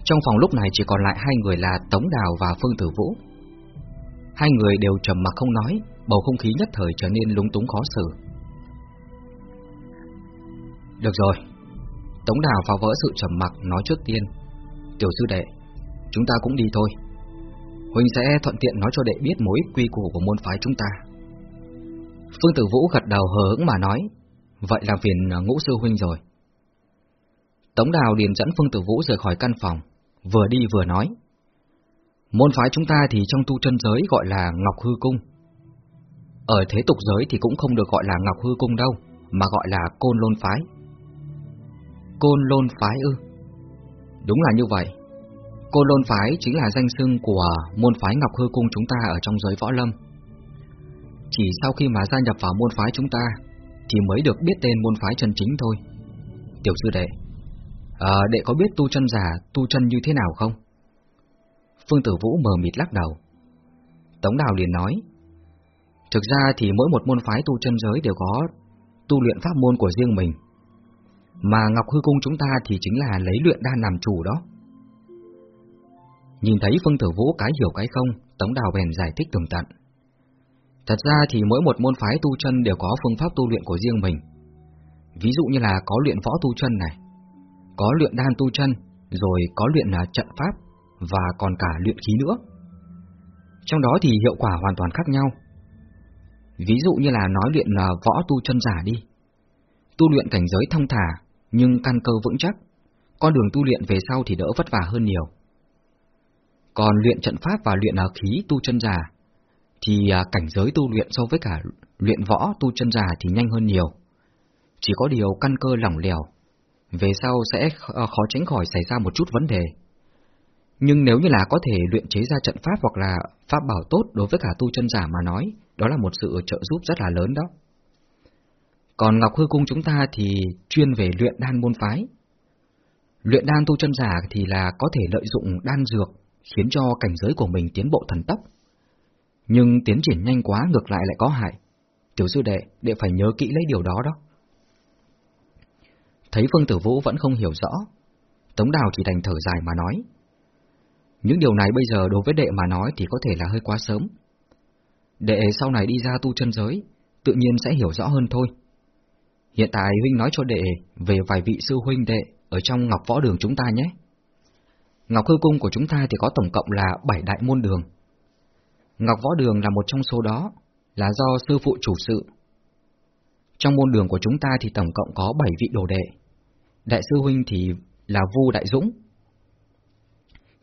Trong phòng lúc này chỉ còn lại hai người là Tống Đào và Phương Tử Vũ Hai người đều trầm mặc không nói, bầu không khí nhất thời trở nên lúng túng khó xử. Được rồi, Tống Đào phá vỡ sự trầm mặc nói trước tiên. Tiểu sư đệ, chúng ta cũng đi thôi. Huynh sẽ thuận tiện nói cho đệ biết mối quy củ của môn phái chúng ta. Phương Tử Vũ gật đầu hờ hững mà nói, vậy là phiền ngũ sư huynh rồi. Tống Đào liền dẫn Phương Tử Vũ rời khỏi căn phòng, vừa đi vừa nói. Môn phái chúng ta thì trong tu chân giới gọi là Ngọc Hư Cung. Ở thế tục giới thì cũng không được gọi là Ngọc Hư Cung đâu, mà gọi là Côn Lôn Phái. Côn Lôn Phái ư? Đúng là như vậy. Côn Lôn Phái chính là danh xưng của môn phái Ngọc Hư Cung chúng ta ở trong giới võ lâm. Chỉ sau khi mà gia nhập vào môn phái chúng ta, thì mới được biết tên môn phái chân chính thôi. Tiểu sư đệ, à, đệ có biết tu chân giả, tu chân như thế nào không? Phương Tử Vũ mờ mịt lắc đầu. Tống Đào liền nói, thực ra thì mỗi một môn phái tu chân giới đều có tu luyện pháp môn của riêng mình. Mà Ngọc Hư Cung chúng ta thì chính là lấy luyện đan làm chủ đó. Nhìn thấy Phương Tử Vũ cái hiểu cái không, Tống Đào bèn giải thích tường tận. Thật ra thì mỗi một môn phái tu chân đều có phương pháp tu luyện của riêng mình. Ví dụ như là có luyện võ tu chân này, có luyện đan tu chân, rồi có luyện là trận pháp, và còn cả luyện khí nữa. Trong đó thì hiệu quả hoàn toàn khác nhau. Ví dụ như là nói luyện là võ tu chân giả đi. Tu luyện cảnh giới thông thả, nhưng căn cơ vững chắc, con đường tu luyện về sau thì đỡ vất vả hơn nhiều. Còn luyện trận pháp và luyện à, khí tu chân giả thì à, cảnh giới tu luyện so với cả luyện võ tu chân giả thì nhanh hơn nhiều. Chỉ có điều căn cơ lỏng lẻo, về sau sẽ ờ, khó tránh khỏi xảy ra một chút vấn đề. Nhưng nếu như là có thể luyện chế ra trận pháp hoặc là pháp bảo tốt đối với cả tu chân giả mà nói, đó là một sự trợ giúp rất là lớn đó. Còn Ngọc Hư Cung chúng ta thì chuyên về luyện đan môn phái. Luyện đan tu chân giả thì là có thể lợi dụng đan dược khiến cho cảnh giới của mình tiến bộ thần tốc. Nhưng tiến triển nhanh quá ngược lại lại có hại. Tiểu sư đệ, đệ phải nhớ kỹ lấy điều đó đó. Thấy Phương Tử Vũ vẫn không hiểu rõ, Tống Đào chỉ đành thở dài mà nói. Những điều này bây giờ đối với đệ mà nói thì có thể là hơi quá sớm. Đệ sau này đi ra tu chân giới, tự nhiên sẽ hiểu rõ hơn thôi. Hiện tại huynh nói cho đệ về vài vị sư huynh đệ ở trong Ngọc Võ Đường chúng ta nhé. Ngọc Hư Cung của chúng ta thì có tổng cộng là 7 đại môn đường. Ngọc Võ Đường là một trong số đó, là do sư phụ chủ sự. Trong môn đường của chúng ta thì tổng cộng có 7 vị đồ đệ. Đại sư huynh thì là Vu Đại Dũng.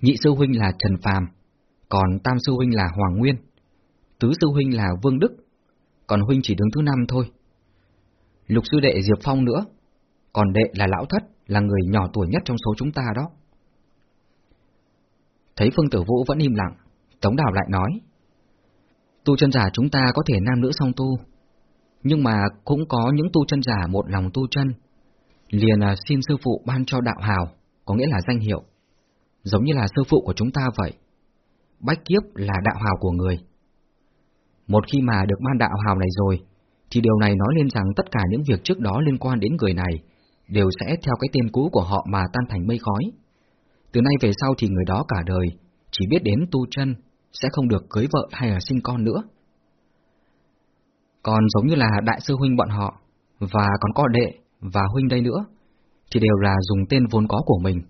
Nhị sư huynh là Trần Phàm, còn tam sư huynh là Hoàng Nguyên. Tứ sư huynh là Vương Đức, còn huynh chỉ đứng thứ năm thôi. Lục sư đệ Diệp Phong nữa, còn đệ là Lão Thất, là người nhỏ tuổi nhất trong số chúng ta đó. Thấy Phương Tử Vũ vẫn im lặng, Tống Đào lại nói. Tu chân giả chúng ta có thể nam nữ song tu, nhưng mà cũng có những tu chân giả một lòng tu chân, liền là xin sư phụ ban cho đạo hào, có nghĩa là danh hiệu, giống như là sư phụ của chúng ta vậy. Bách kiếp là đạo hào của người. Một khi mà được ban đạo hào này rồi, thì điều này nói lên rằng tất cả những việc trước đó liên quan đến người này đều sẽ theo cái tên cũ của họ mà tan thành mây khói. Từ nay về sau thì người đó cả đời chỉ biết đến tu chân, sẽ không được cưới vợ hay là sinh con nữa. Còn giống như là đại sư huynh bọn họ, và còn có đệ và huynh đây nữa, thì đều là dùng tên vốn có của mình,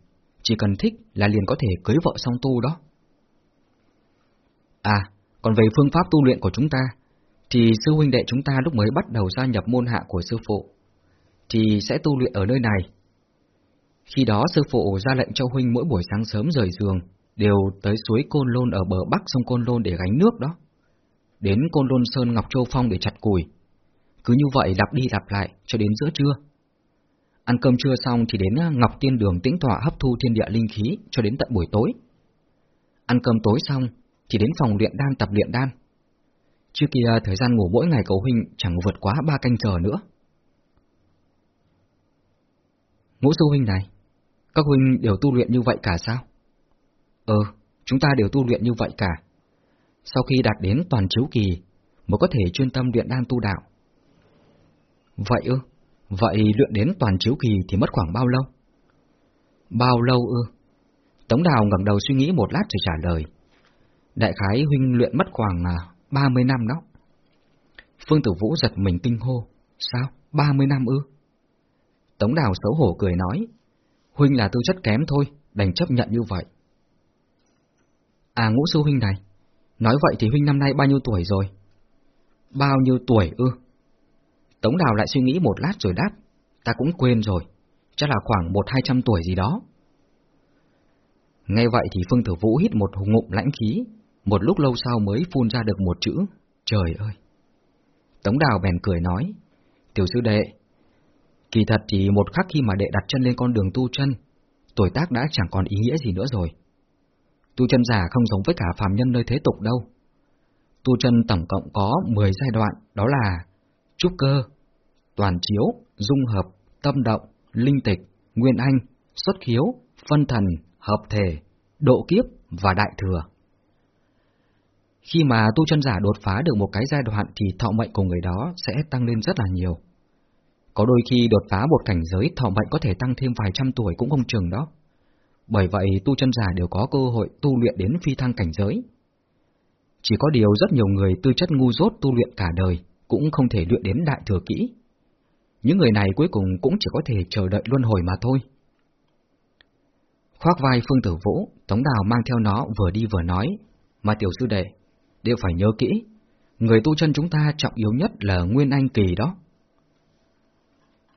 chỉ cần thích là liền có thể cưới vợ song tu đó. À, còn về phương pháp tu luyện của chúng ta, thì sư huynh đệ chúng ta lúc mới bắt đầu gia nhập môn hạ của sư phụ, thì sẽ tu luyện ở nơi này. Khi đó sư phụ ra lệnh cho huynh mỗi buổi sáng sớm rời giường, đều tới suối Côn Lôn ở bờ bắc sông Côn Lôn để gánh nước đó. Đến Côn Lôn Sơn Ngọc Châu Phong để chặt củi. Cứ như vậy lặp đi lặp lại cho đến giữa trưa. Ăn cơm trưa xong thì đến Ngọc Tiên Đường tĩnh tọa hấp thu thiên địa linh khí cho đến tận buổi tối. Ăn cơm tối xong thì đến phòng luyện đan tập luyện đan. Trước kia thời gian ngủ mỗi ngày cậu huynh chẳng vượt quá ba canh giờ nữa. Ngũ sư huynh này, các huynh đều tu luyện như vậy cả sao? Ừ, chúng ta đều tu luyện như vậy cả. Sau khi đạt đến toàn chiếu kỳ, mới có thể chuyên tâm luyện đan tu đạo. Vậy ư? Vậy luyện đến toàn chiếu kỳ thì mất khoảng bao lâu? Bao lâu ư? Tống Đào ngẩng đầu suy nghĩ một lát rồi trả lời. Đại khái huynh luyện mất khoảng à, 30 năm đó. Phương Tử Vũ giật mình kinh hô. Sao? 30 năm ư? Tống Đào xấu hổ cười nói. Huynh là tư chất kém thôi, đành chấp nhận như vậy. À ngũ sư huynh này, nói vậy thì huynh năm nay bao nhiêu tuổi rồi? Bao nhiêu tuổi ư? Tống Đào lại suy nghĩ một lát rồi đáp, ta cũng quên rồi, chắc là khoảng một hai trăm tuổi gì đó. Nghe vậy thì Phương Tử Vũ hít một ngụm lãnh khí, một lúc lâu sau mới phun ra được một chữ, trời ơi. Tống Đào bèn cười nói, tiểu sư đệ, kỳ thật thì một khắc khi mà đệ đặt chân lên con đường tu chân, tuổi tác đã chẳng còn ý nghĩa gì nữa rồi. Tu chân giả không giống với cả phàm nhân nơi thế tục đâu. Tu chân tổng cộng có 10 giai đoạn, đó là trúc cơ, toàn chiếu, dung hợp, tâm động, linh tịch, nguyên anh, xuất khiếu, phân thần, hợp thể, độ kiếp và đại thừa. Khi mà tu chân giả đột phá được một cái giai đoạn thì thọ mệnh của người đó sẽ tăng lên rất là nhiều. Có đôi khi đột phá một cảnh giới thọ mệnh có thể tăng thêm vài trăm tuổi cũng không chừng đó. Bởi vậy tu chân giả đều có cơ hội tu luyện đến phi thăng cảnh giới. Chỉ có điều rất nhiều người tư chất ngu dốt tu luyện cả đời cũng không thể luyện đến đại thừa kỹ. Những người này cuối cùng cũng chỉ có thể chờ đợi luân hồi mà thôi. Khoác vai Phương Tử Vũ, Tống Đào mang theo nó vừa đi vừa nói, mà tiểu sư đệ, đều phải nhớ kỹ, người tu chân chúng ta trọng yếu nhất là Nguyên Anh Kỳ đó.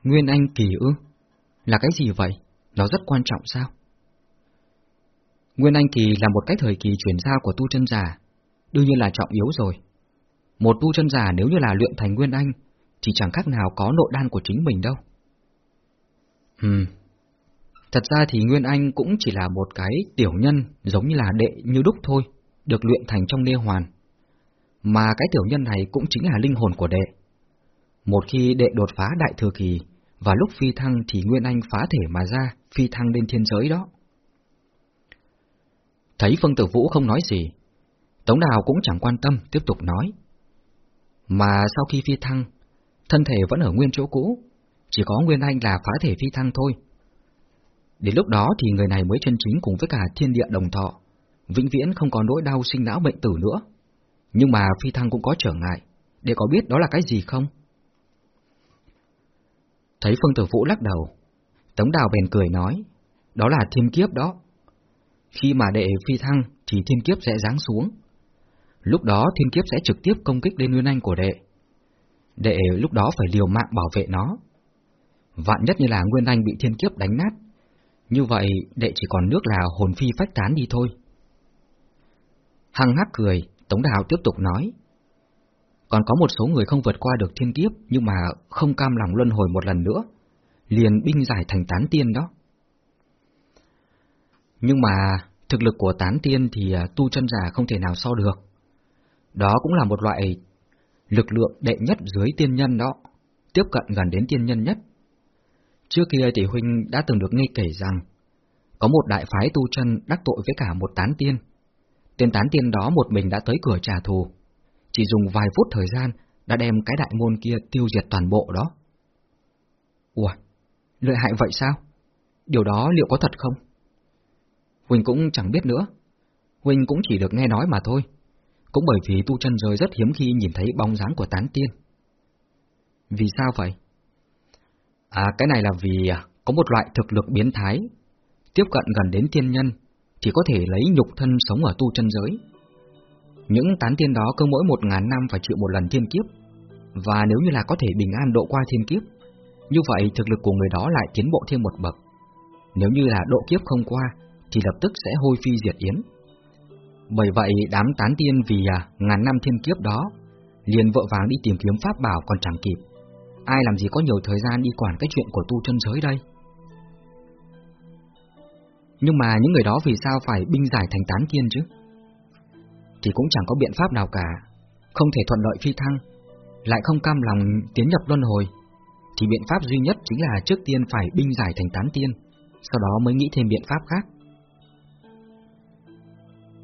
Nguyên Anh Kỳ ư? Là cái gì vậy? Nó rất quan trọng sao? Nguyên Anh Kỳ là một cái thời kỳ chuyển giao của tu chân giả, đương nhiên là trọng yếu rồi. Một tu chân giả nếu như là luyện thành Nguyên Anh, thì chẳng khác nào có nội đan của chính mình đâu. Hừm, thật ra thì Nguyên Anh cũng chỉ là một cái tiểu nhân giống như là đệ như đúc thôi, được luyện thành trong nê hoàn. Mà cái tiểu nhân này cũng chính là linh hồn của đệ. Một khi đệ đột phá đại thừa kỳ, và lúc phi thăng thì Nguyên Anh phá thể mà ra, phi thăng lên thiên giới đó. Thấy Phương Tử Vũ không nói gì, Tống Đào cũng chẳng quan tâm, tiếp tục nói. Mà sau khi phi thăng, thân thể vẫn ở nguyên chỗ cũ, chỉ có Nguyên Anh là phá thể phi thăng thôi. Đến lúc đó thì người này mới chân chính cùng với cả thiên địa đồng thọ, vĩnh viễn không có nỗi đau sinh não bệnh tử nữa. Nhưng mà phi thăng cũng có trở ngại, để có biết đó là cái gì không? Thấy Phương Tử Vũ lắc đầu, Tống Đào bèn cười nói, đó là thiên kiếp đó. Khi mà đệ phi thăng thì thiên kiếp sẽ giáng xuống. Lúc đó thiên kiếp sẽ trực tiếp công kích lên nguyên anh của đệ. Đệ lúc đó phải liều mạng bảo vệ nó. Vạn nhất như là nguyên anh bị thiên kiếp đánh nát. Như vậy đệ chỉ còn nước là hồn phi phách tán đi thôi. hằng hắc cười, Tống Đào tiếp tục nói. Còn có một số người không vượt qua được thiên kiếp nhưng mà không cam lòng luân hồi một lần nữa, liền binh giải thành tán tiên đó. Nhưng mà thực lực của tán tiên thì à, tu chân giả không thể nào so được. Đó cũng là một loại lực lượng đệ nhất dưới tiên nhân đó, tiếp cận gần đến tiên nhân nhất. Trước kia thì Huynh đã từng được nghe kể rằng, có một đại phái tu chân đắc tội với cả một tán tiên. Tên tán tiên đó một mình đã tới cửa trả thù, chỉ dùng vài phút thời gian đã đem cái đại môn kia tiêu diệt toàn bộ đó. Ủa, lợi hại vậy sao? Điều đó liệu có thật không? Huỳnh cũng chẳng biết nữa. Huỳnh cũng chỉ được nghe nói mà thôi. Cũng bởi vì tu chân rơi rất hiếm khi nhìn thấy bóng dáng của tán tiên. Vì sao vậy? À, cái này là vì à, có một loại thực lực biến thái, tiếp cận gần đến tiên nhân, chỉ có thể lấy nhục thân sống ở tu chân giới. Những tán tiên đó cứ mỗi một ngàn năm phải chịu một lần thiên kiếp, và nếu như là có thể bình an độ qua thiên kiếp, như vậy thực lực của người đó lại tiến bộ thêm một bậc. Nếu như là độ kiếp không qua, thì lập tức sẽ hôi phi diệt yến. Bởi vậy đám tán tiên vì à, ngàn năm thiên kiếp đó, liền vợ vàng đi tìm kiếm pháp bảo còn chẳng kịp. Ai làm gì có nhiều thời gian đi quản cái chuyện của tu chân giới đây? Nhưng mà những người đó vì sao phải binh giải thành tán tiên chứ? Thì cũng chẳng có biện pháp nào cả, không thể thuận lợi phi thăng, lại không cam lòng tiến nhập luân hồi, thì biện pháp duy nhất chính là trước tiên phải binh giải thành tán tiên, sau đó mới nghĩ thêm biện pháp khác.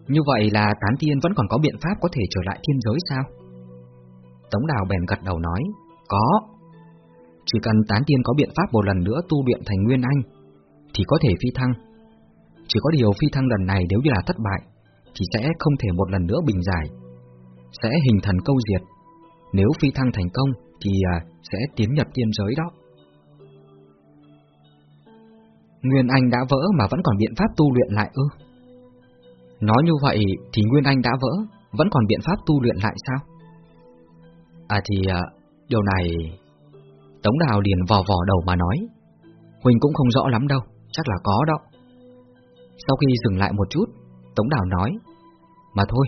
Như vậy là tán tiên vẫn còn có biện pháp có thể trở lại thiên giới sao? Tống đào bèn gật đầu nói, có. Chỉ cần tán tiên có biện pháp một lần nữa tu luyện thành Nguyên Anh, thì có thể phi thăng. Chỉ có điều phi thăng lần này nếu như là thất bại, thì sẽ không thể một lần nữa bình giải, sẽ hình thần câu diệt. Nếu phi thăng thành công thì à, sẽ tiến nhập tiên giới đó. Nguyên Anh đã vỡ mà vẫn còn biện pháp tu luyện lại ư? Nói như vậy thì Nguyên Anh đã vỡ, vẫn còn biện pháp tu luyện lại sao? À thì à, điều này... Tống Đào liền vò vò đầu mà nói. Huỳnh cũng không rõ lắm đâu, chắc là có đó. Sau khi dừng lại một chút, Tống Đào nói. Mà thôi,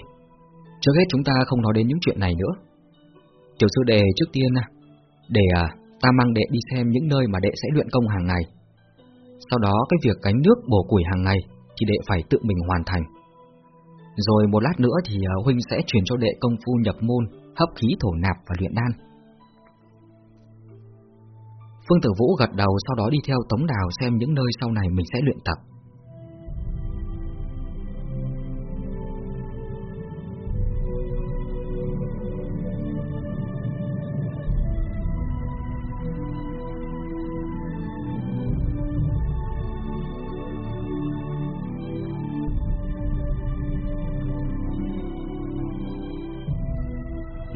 trước hết chúng ta không nói đến những chuyện này nữa. Tiểu sư đề trước tiên, à, để à, ta mang đệ đi xem những nơi mà đệ sẽ luyện công hàng ngày. Sau đó cái việc cánh nước bổ củi hàng ngày thì đệ phải tự mình hoàn thành. Rồi một lát nữa thì à, huynh sẽ truyền cho đệ công phu nhập môn, hấp khí thổ nạp và luyện đan. Phương Tử Vũ gật đầu sau đó đi theo Tống Đào xem những nơi sau này mình sẽ luyện tập.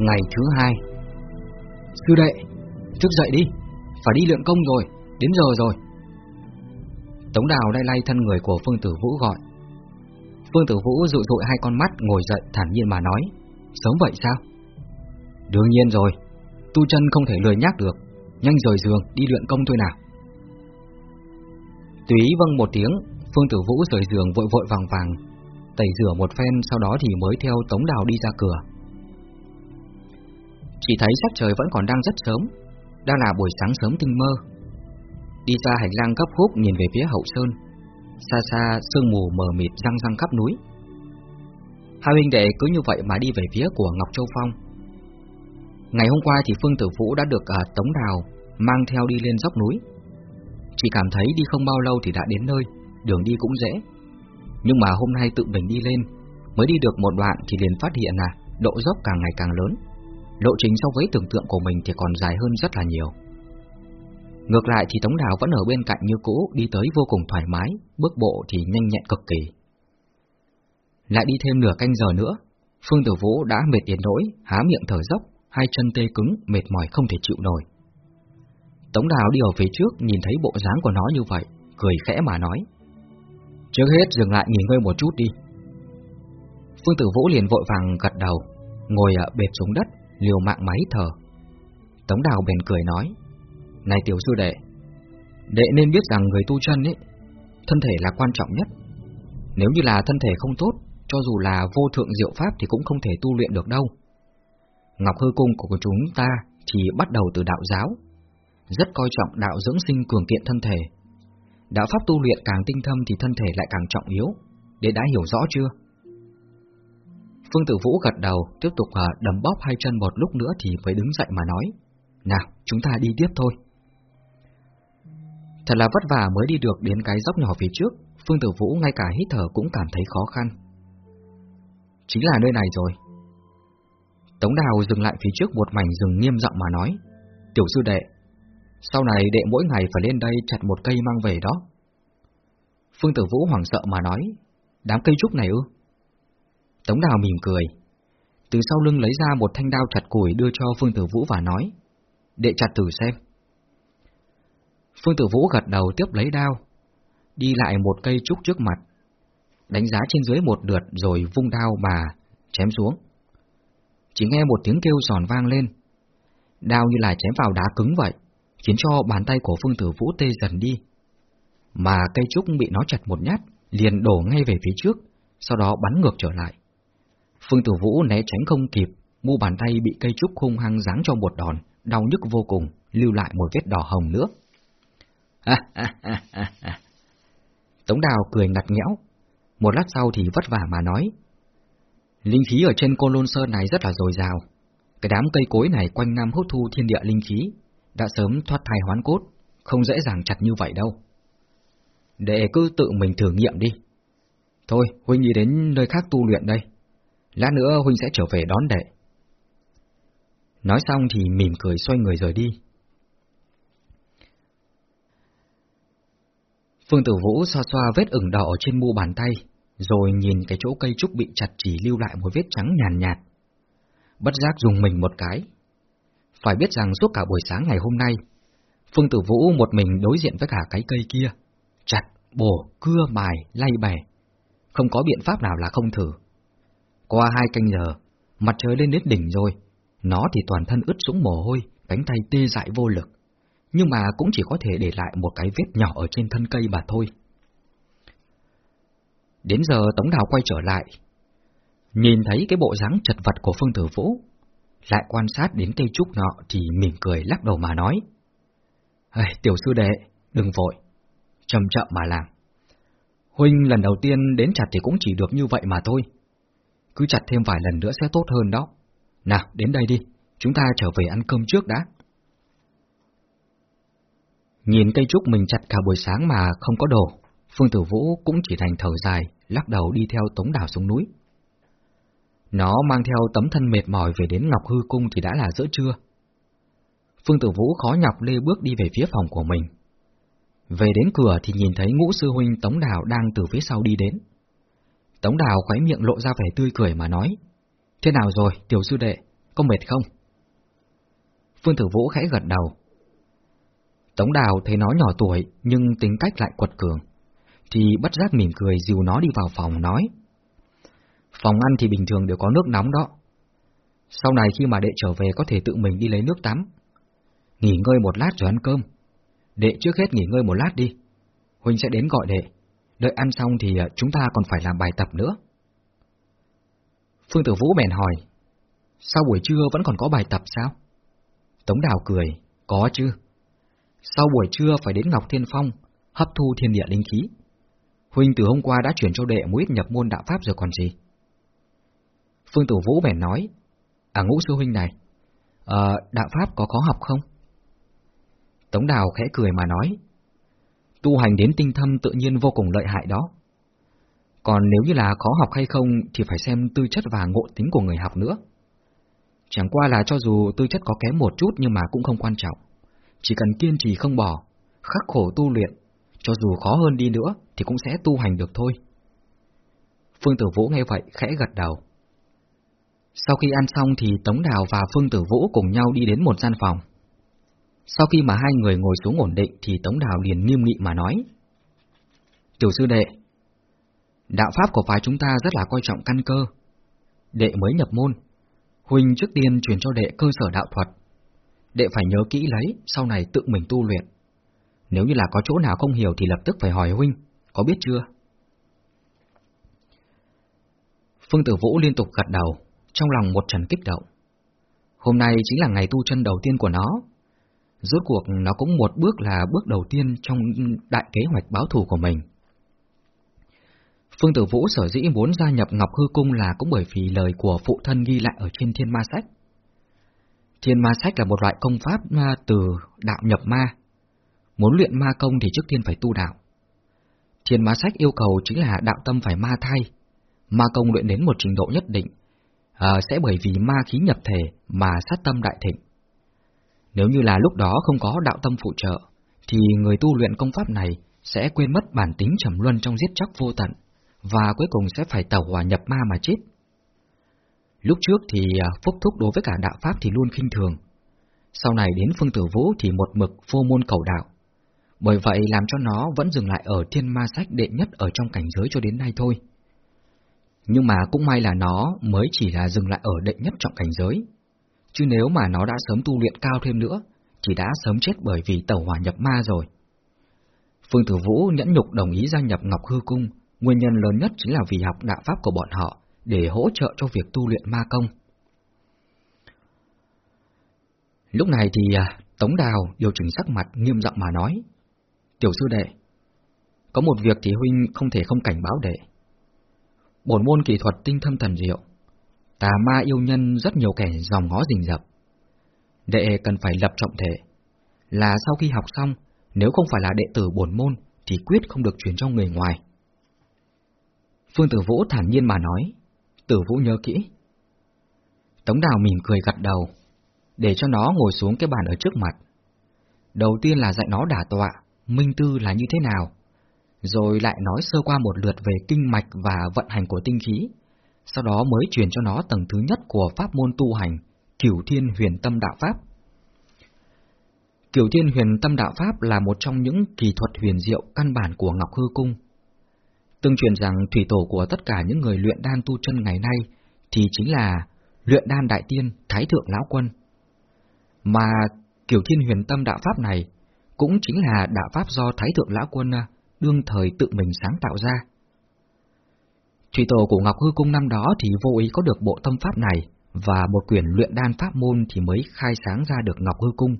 Ngày thứ hai Sư đệ, thức dậy đi, phải đi luyện công rồi, đến giờ rồi. Tống đào lay lay thân người của Phương Tử Vũ gọi. Phương Tử Vũ dụ dụi hai con mắt ngồi dậy thản nhiên mà nói, sớm vậy sao? Đương nhiên rồi, tu chân không thể lười nhác được, nhanh rời giường đi luyện công thôi nào. Túy vâng một tiếng, Phương Tử Vũ rời giường vội vội vàng vàng, tẩy rửa một phen sau đó thì mới theo Tống Đào đi ra cửa. Chỉ thấy sắc trời vẫn còn đang rất sớm, đang là buổi sáng sớm tinh mơ. Đi ra hành lang gấp khúc nhìn về phía hậu sơn, xa xa sương mù mờ mịt răng răng khắp núi. Hai huynh đệ cứ như vậy mà đi về phía của Ngọc Châu Phong. Ngày hôm qua thì Phương Tử Vũ đã được à, Tống Đào mang theo đi lên dốc núi. Chỉ cảm thấy đi không bao lâu thì đã đến nơi, đường đi cũng dễ. Nhưng mà hôm nay tự mình đi lên, mới đi được một đoạn thì liền phát hiện là độ dốc càng ngày càng lớn. Lộ trình so với tưởng tượng của mình thì còn dài hơn rất là nhiều. Ngược lại thì Tống Đào vẫn ở bên cạnh như cũ, đi tới vô cùng thoải mái, bước bộ thì nhanh nhẹn cực kỳ. Lại đi thêm nửa canh giờ nữa, Phương Tử Vũ đã mệt đến nỗi, há miệng thở dốc, hai chân tê cứng, mệt mỏi không thể chịu nổi. Tống Đào đi ở phía trước, nhìn thấy bộ dáng của nó như vậy, cười khẽ mà nói. Trước hết dừng lại nghỉ ngơi một chút đi. Phương Tử Vũ liền vội vàng gật đầu, ngồi ở bệt xuống đất, liều mạng máy thở. Tống Đào bèn cười nói, Này tiểu sư đệ, đệ nên biết rằng người tu chân ấy, thân thể là quan trọng nhất. Nếu như là thân thể không tốt, cho dù là vô thượng diệu pháp thì cũng không thể tu luyện được đâu. Ngọc hư cung của chúng ta thì bắt đầu từ đạo giáo, rất coi trọng đạo dưỡng sinh cường kiện thân thể. Đạo pháp tu luyện càng tinh thâm thì thân thể lại càng trọng yếu, đệ đã hiểu rõ chưa? Phương Tử Vũ gật đầu, tiếp tục à, đấm bóp hai chân một lúc nữa thì mới đứng dậy mà nói. Nào, chúng ta đi tiếp thôi. Thật là vất vả mới đi được đến cái dốc nhỏ phía trước, Phương Tử Vũ ngay cả hít thở cũng cảm thấy khó khăn. Chính là nơi này rồi. Tống Đào dừng lại phía trước một mảnh rừng nghiêm giọng mà nói. Tiểu sư đệ, sau này đệ mỗi ngày phải lên đây chặt một cây mang về đó. Phương Tử Vũ hoảng sợ mà nói, đám cây trúc này ư? Tống Đào mỉm cười. Từ sau lưng lấy ra một thanh đao chặt củi đưa cho Phương Tử Vũ và nói, đệ chặt thử xem. Phương Tử Vũ gật đầu tiếp lấy đao, đi lại một cây trúc trước mặt, đánh giá trên dưới một lượt rồi vung đao mà chém xuống. Chỉ nghe một tiếng kêu giòn vang lên, đao như là chém vào đá cứng vậy, khiến cho bàn tay của Phương Tử Vũ tê dần đi. Mà cây trúc bị nó chặt một nhát, liền đổ ngay về phía trước, sau đó bắn ngược trở lại. Phương Tử Vũ né tránh không kịp, mu bàn tay bị cây trúc hung hăng giáng cho một đòn, đau nhức vô cùng, lưu lại một vết đỏ hồng nữa. Tống Đào cười ngặt nghẽo, một lát sau thì vất vả mà nói. Linh khí ở trên Côn Lôn Sơn này rất là dồi dào, cái đám cây cối này quanh năm hút thu thiên địa linh khí, đã sớm thoát thai hoán cốt, không dễ dàng chặt như vậy đâu. Để cứ tự mình thử nghiệm đi. Thôi, Huynh đi đến nơi khác tu luyện đây. Lát nữa Huynh sẽ trở về đón đệ. Nói xong thì mỉm cười xoay người rời đi. Phương Tử Vũ xoa xoa vết ửng đỏ trên mu bàn tay, rồi nhìn cái chỗ cây trúc bị chặt chỉ lưu lại một vết trắng nhàn nhạt, nhạt. Bất giác dùng mình một cái. Phải biết rằng suốt cả buổi sáng ngày hôm nay, Phương Tử Vũ một mình đối diện với cả cái cây kia, chặt, bổ, cưa, mài, lay bè. Không có biện pháp nào là không thử. Qua hai canh giờ, mặt trời lên đến đỉnh rồi, nó thì toàn thân ướt sũng mồ hôi, cánh tay tê dại vô lực, nhưng mà cũng chỉ có thể để lại một cái vết nhỏ ở trên thân cây mà thôi. Đến giờ Tống Đào quay trở lại, nhìn thấy cái bộ dáng chật vật của Phương Tử Vũ, lại quan sát đến cây trúc nọ thì mỉm cười lắc đầu mà nói. Tiểu sư đệ, đừng vội, chậm chậm mà làm. Huynh lần đầu tiên đến chặt thì cũng chỉ được như vậy mà thôi. Cứ chặt thêm vài lần nữa sẽ tốt hơn đó. Nào, đến đây đi, chúng ta trở về ăn cơm trước đã. Nhìn cây trúc mình chặt cả buổi sáng mà không có đồ, Phương Tử Vũ cũng chỉ thành thở dài, lắc đầu đi theo Tống Đào xuống núi. Nó mang theo tấm thân mệt mỏi về đến Ngọc Hư Cung thì đã là giữa trưa. Phương Tử Vũ khó nhọc lê bước đi về phía phòng của mình. Về đến cửa thì nhìn thấy ngũ sư huynh Tống Đào đang từ phía sau đi đến. Tống Đào khoái miệng lộ ra vẻ tươi cười mà nói, Thế nào rồi, tiểu sư đệ, có mệt không? Phương Tử Vũ khẽ gật đầu. Tống Đào thấy nó nhỏ tuổi nhưng tính cách lại quật cường, thì bất giác mỉm cười dìu nó đi vào phòng nói. Phòng ăn thì bình thường đều có nước nóng đó. Sau này khi mà đệ trở về có thể tự mình đi lấy nước tắm. Nghỉ ngơi một lát rồi ăn cơm. Đệ trước hết nghỉ ngơi một lát đi. Huynh sẽ đến gọi đệ. Đợi ăn xong thì ờ, chúng ta còn phải làm bài tập nữa. Phương Tử Vũ bèn hỏi, sao buổi trưa vẫn còn có bài tập sao? Tống Đào cười, có chứ. Sau buổi trưa phải đến Ngọc Thiên Phong, hấp thu thiên địa linh khí. Huynh từ hôm qua đã chuyển cho đệ mũi nhập môn đạo pháp rồi còn gì? Phương Tử Vũ bèn nói, à ngũ sư huynh này, à, đạo pháp có khó học không? Tống Đào khẽ cười mà nói, tu hành đến tinh thâm tự nhiên vô cùng lợi hại đó. Còn nếu như là khó học hay không thì phải xem tư chất và ngộ tính của người học nữa. Chẳng qua là cho dù tư chất có kém một chút nhưng mà cũng không quan trọng. Chỉ cần kiên trì không bỏ, khắc khổ tu luyện, cho dù khó hơn đi nữa thì cũng sẽ tu hành được thôi. Phương Tử Vũ nghe vậy khẽ gật đầu. Sau khi ăn xong thì Tống Đào và Phương Tử Vũ cùng nhau đi đến một gian phòng. Sau khi mà hai người ngồi xuống ổn định thì Tống Đào liền nghiêm nghị mà nói. Tiểu sư đệ, đạo pháp của phái chúng ta rất là coi trọng căn cơ. Đệ mới nhập môn, Huynh trước tiên truyền cho đệ cơ sở đạo thuật. Đệ phải nhớ kỹ lấy, sau này tự mình tu luyện. Nếu như là có chỗ nào không hiểu thì lập tức phải hỏi Huynh, có biết chưa? Phương Tử Vũ liên tục gật đầu, trong lòng một trần kích động. Hôm nay chính là ngày tu chân đầu tiên của nó. Rốt cuộc nó cũng một bước là bước đầu tiên trong đại kế hoạch báo thù của mình. Phương Tử Vũ sở dĩ muốn gia nhập Ngọc Hư Cung là cũng bởi vì lời của phụ thân ghi lại ở trên Thiên Ma Sách. Thiên Ma Sách là một loại công pháp à, từ đạo nhập ma. Muốn luyện ma công thì trước tiên phải tu đạo. Thiên Ma Sách yêu cầu chính là đạo tâm phải ma thay. ma công luyện đến một trình độ nhất định, à, sẽ bởi vì ma khí nhập thể mà sát tâm đại thịnh. Nếu như là lúc đó không có đạo tâm phụ trợ, thì người tu luyện công pháp này sẽ quên mất bản tính trầm luân trong giết chóc vô tận và cuối cùng sẽ phải tàu hỏa nhập ma mà chết. Lúc trước thì à, Phúc Thúc đối với cả đạo Pháp thì luôn khinh thường, sau này đến Phương Tử Vũ thì một mực vô môn cầu đạo, bởi vậy làm cho nó vẫn dừng lại ở thiên ma sách đệ nhất ở trong cảnh giới cho đến nay thôi. Nhưng mà cũng may là nó mới chỉ là dừng lại ở đệ nhất trọng cảnh giới, chứ nếu mà nó đã sớm tu luyện cao thêm nữa, chỉ đã sớm chết bởi vì tẩu hỏa nhập ma rồi. Phương Tử Vũ nhẫn nhục đồng ý gia nhập Ngọc Hư Cung Nguyên nhân lớn nhất chính là vì học đạo pháp của bọn họ để hỗ trợ cho việc tu luyện ma công. Lúc này thì à, Tống Đào điều chỉnh sắc mặt nghiêm giọng mà nói. Tiểu sư đệ, có một việc thì huynh không thể không cảnh báo đệ. Bổn môn kỹ thuật tinh thâm thần diệu, tà ma yêu nhân rất nhiều kẻ dòng ngó rình rập. Đệ cần phải lập trọng thể, là sau khi học xong, nếu không phải là đệ tử bổn môn thì quyết không được chuyển cho người ngoài. Phương Tử Vũ thản nhiên mà nói, Tử Vũ nhớ kỹ. Tống Đào mỉm cười gật đầu, để cho nó ngồi xuống cái bàn ở trước mặt. Đầu tiên là dạy nó đả tọa, minh tư là như thế nào, rồi lại nói sơ qua một lượt về kinh mạch và vận hành của tinh khí, sau đó mới truyền cho nó tầng thứ nhất của pháp môn tu hành, Cửu Thiên Huyền Tâm Đạo Pháp. Cửu Thiên Huyền Tâm Đạo Pháp là một trong những kỳ thuật huyền diệu căn bản của Ngọc Hư Cung. Tương truyền rằng thủy tổ của tất cả những người luyện đan tu chân ngày nay thì chính là luyện đan đại tiên Thái Thượng Lão Quân. Mà Cửu Thiên Huyền Tâm Đạo Pháp này cũng chính là đạo pháp do Thái Thượng Lão Quân à, đương thời tự mình sáng tạo ra. Truy tổ của Ngọc Hư Cung năm đó thì vô ý có được bộ tâm pháp này và một quyển luyện đan pháp môn thì mới khai sáng ra được Ngọc Hư Cung.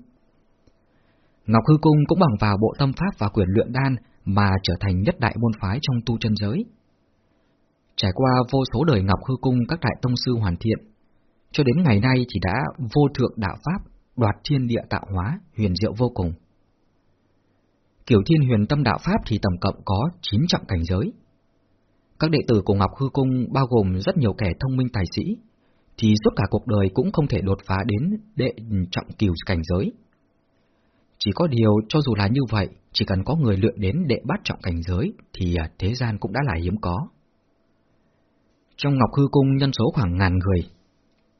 Ngọc Hư Cung cũng bằng vào bộ tâm pháp và quyển luyện đan mà trở thành nhất đại môn phái trong tu chân giới. Trải qua vô số đời Ngọc Hư Cung các đại tông sư hoàn thiện, cho đến ngày nay thì đã vô thượng đạo pháp, đoạt thiên địa tạo hóa, huyền diệu vô cùng. Kiểu thiên huyền tâm đạo pháp thì tổng cộng có 9 trọng cảnh giới. Các đệ tử của Ngọc Hư Cung bao gồm rất nhiều kẻ thông minh tài sĩ, thì suốt cả cuộc đời cũng không thể đột phá đến đệ trọng kiều cảnh giới. Chỉ có điều cho dù là như vậy, chỉ cần có người luyện đến đệ bát trọng cảnh giới thì à, thế gian cũng đã là hiếm có. Trong Ngọc Hư Cung nhân số khoảng ngàn người,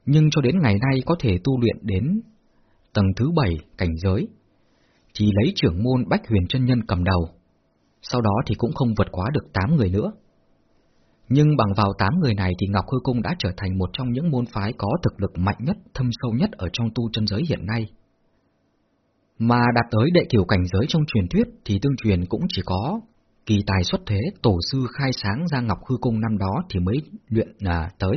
nhưng cho đến ngày nay có thể tu luyện đến tầng thứ bảy cảnh giới, thì lấy trưởng môn Bách Huyền chân Nhân cầm đầu, sau đó thì cũng không vượt quá được tám người nữa. Nhưng bằng vào tám người này thì Ngọc Hư Cung đã trở thành một trong những môn phái có thực lực mạnh nhất, thâm sâu nhất ở trong tu chân giới hiện nay. Mà đạt tới đệ kiểu cảnh giới trong truyền thuyết thì tương truyền cũng chỉ có kỳ tài xuất thế tổ sư khai sáng ra Ngọc Hư Cung năm đó thì mới luyện à, tới.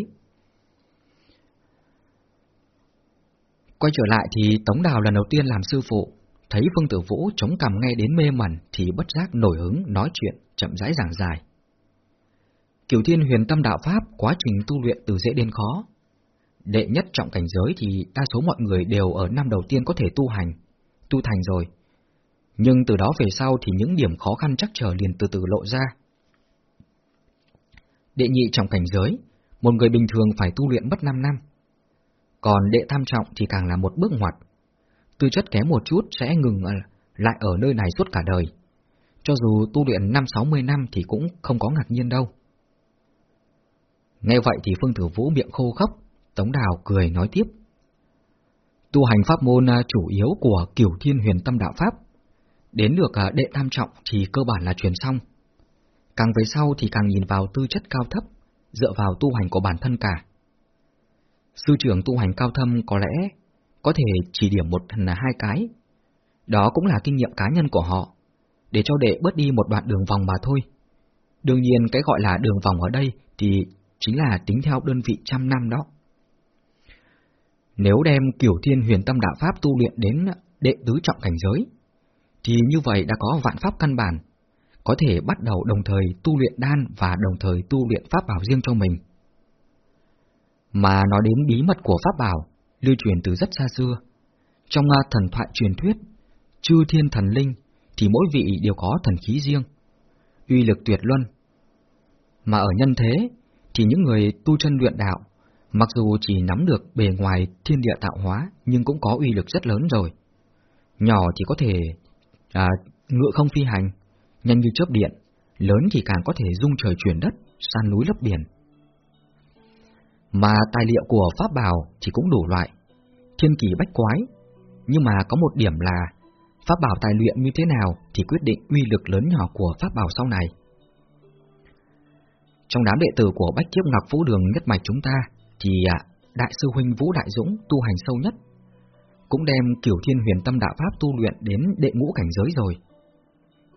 Quay trở lại thì Tống Đào lần đầu tiên làm sư phụ, thấy Phương Tử Vũ chống cằm nghe đến mê mẩn thì bất giác nổi hứng nói chuyện, chậm rãi giảng dài. Cửu Thiên Huyền Tâm Đạo Pháp quá trình tu luyện từ dễ đến khó. Đệ nhất trọng cảnh giới thì đa số mọi người đều ở năm đầu tiên có thể tu hành, tu thành rồi. Nhưng từ đó về sau thì những điểm khó khăn chắc trở liền từ từ lộ ra. Đệ nhị trọng cảnh giới, một người bình thường phải tu luyện mất 5 năm. Còn đệ tam trọng thì càng là một bước ngoặt. Tư chất kém một chút sẽ ngừng lại ở nơi này suốt cả đời. Cho dù tu luyện 5-60 năm thì cũng không có ngạc nhiên đâu. Nghe vậy thì Phương Tử Vũ miệng khô khóc, Tống Đào cười nói tiếp. Tu hành pháp môn à, chủ yếu của Cửu Thiên Huyền Tâm Đạo Pháp, đến được à, đệ tam trọng thì cơ bản là truyền xong. Càng về sau thì càng nhìn vào tư chất cao thấp, dựa vào tu hành của bản thân cả. Sư trưởng tu hành cao thâm có lẽ có thể chỉ điểm một là hai cái. Đó cũng là kinh nghiệm cá nhân của họ, để cho đệ bớt đi một đoạn đường vòng mà thôi. Đương nhiên cái gọi là đường vòng ở đây thì chính là tính theo đơn vị trăm năm đó. Nếu đem kiểu thiên huyền tâm đạo pháp tu luyện đến đệ tứ trọng cảnh giới, thì như vậy đã có vạn pháp căn bản, có thể bắt đầu đồng thời tu luyện đan và đồng thời tu luyện pháp bảo riêng cho mình. Mà nói đến bí mật của pháp bảo, lưu truyền từ rất xa xưa. Trong à, thần thoại truyền thuyết, chư thiên thần linh thì mỗi vị đều có thần khí riêng, uy lực tuyệt luân. Mà ở nhân thế thì những người tu chân luyện đạo, mặc dù chỉ nắm được bề ngoài thiên địa tạo hóa nhưng cũng có uy lực rất lớn rồi. Nhỏ thì có thể à, ngựa không phi hành, nhanh như chớp điện, lớn thì càng có thể dung trời chuyển đất, san núi lấp biển. Mà tài liệu của pháp bảo thì cũng đủ loại, thiên kỳ bách quái, nhưng mà có một điểm là pháp bảo tài luyện như thế nào thì quyết định uy lực lớn nhỏ của pháp bảo sau này. Trong đám đệ tử của Bách Kiếp Ngọc Vũ Đường nhất mạch chúng ta, thì à, Đại sư Huynh Vũ Đại Dũng tu hành sâu nhất, cũng đem kiểu thiên huyền tâm đạo Pháp tu luyện đến đệ ngũ cảnh giới rồi.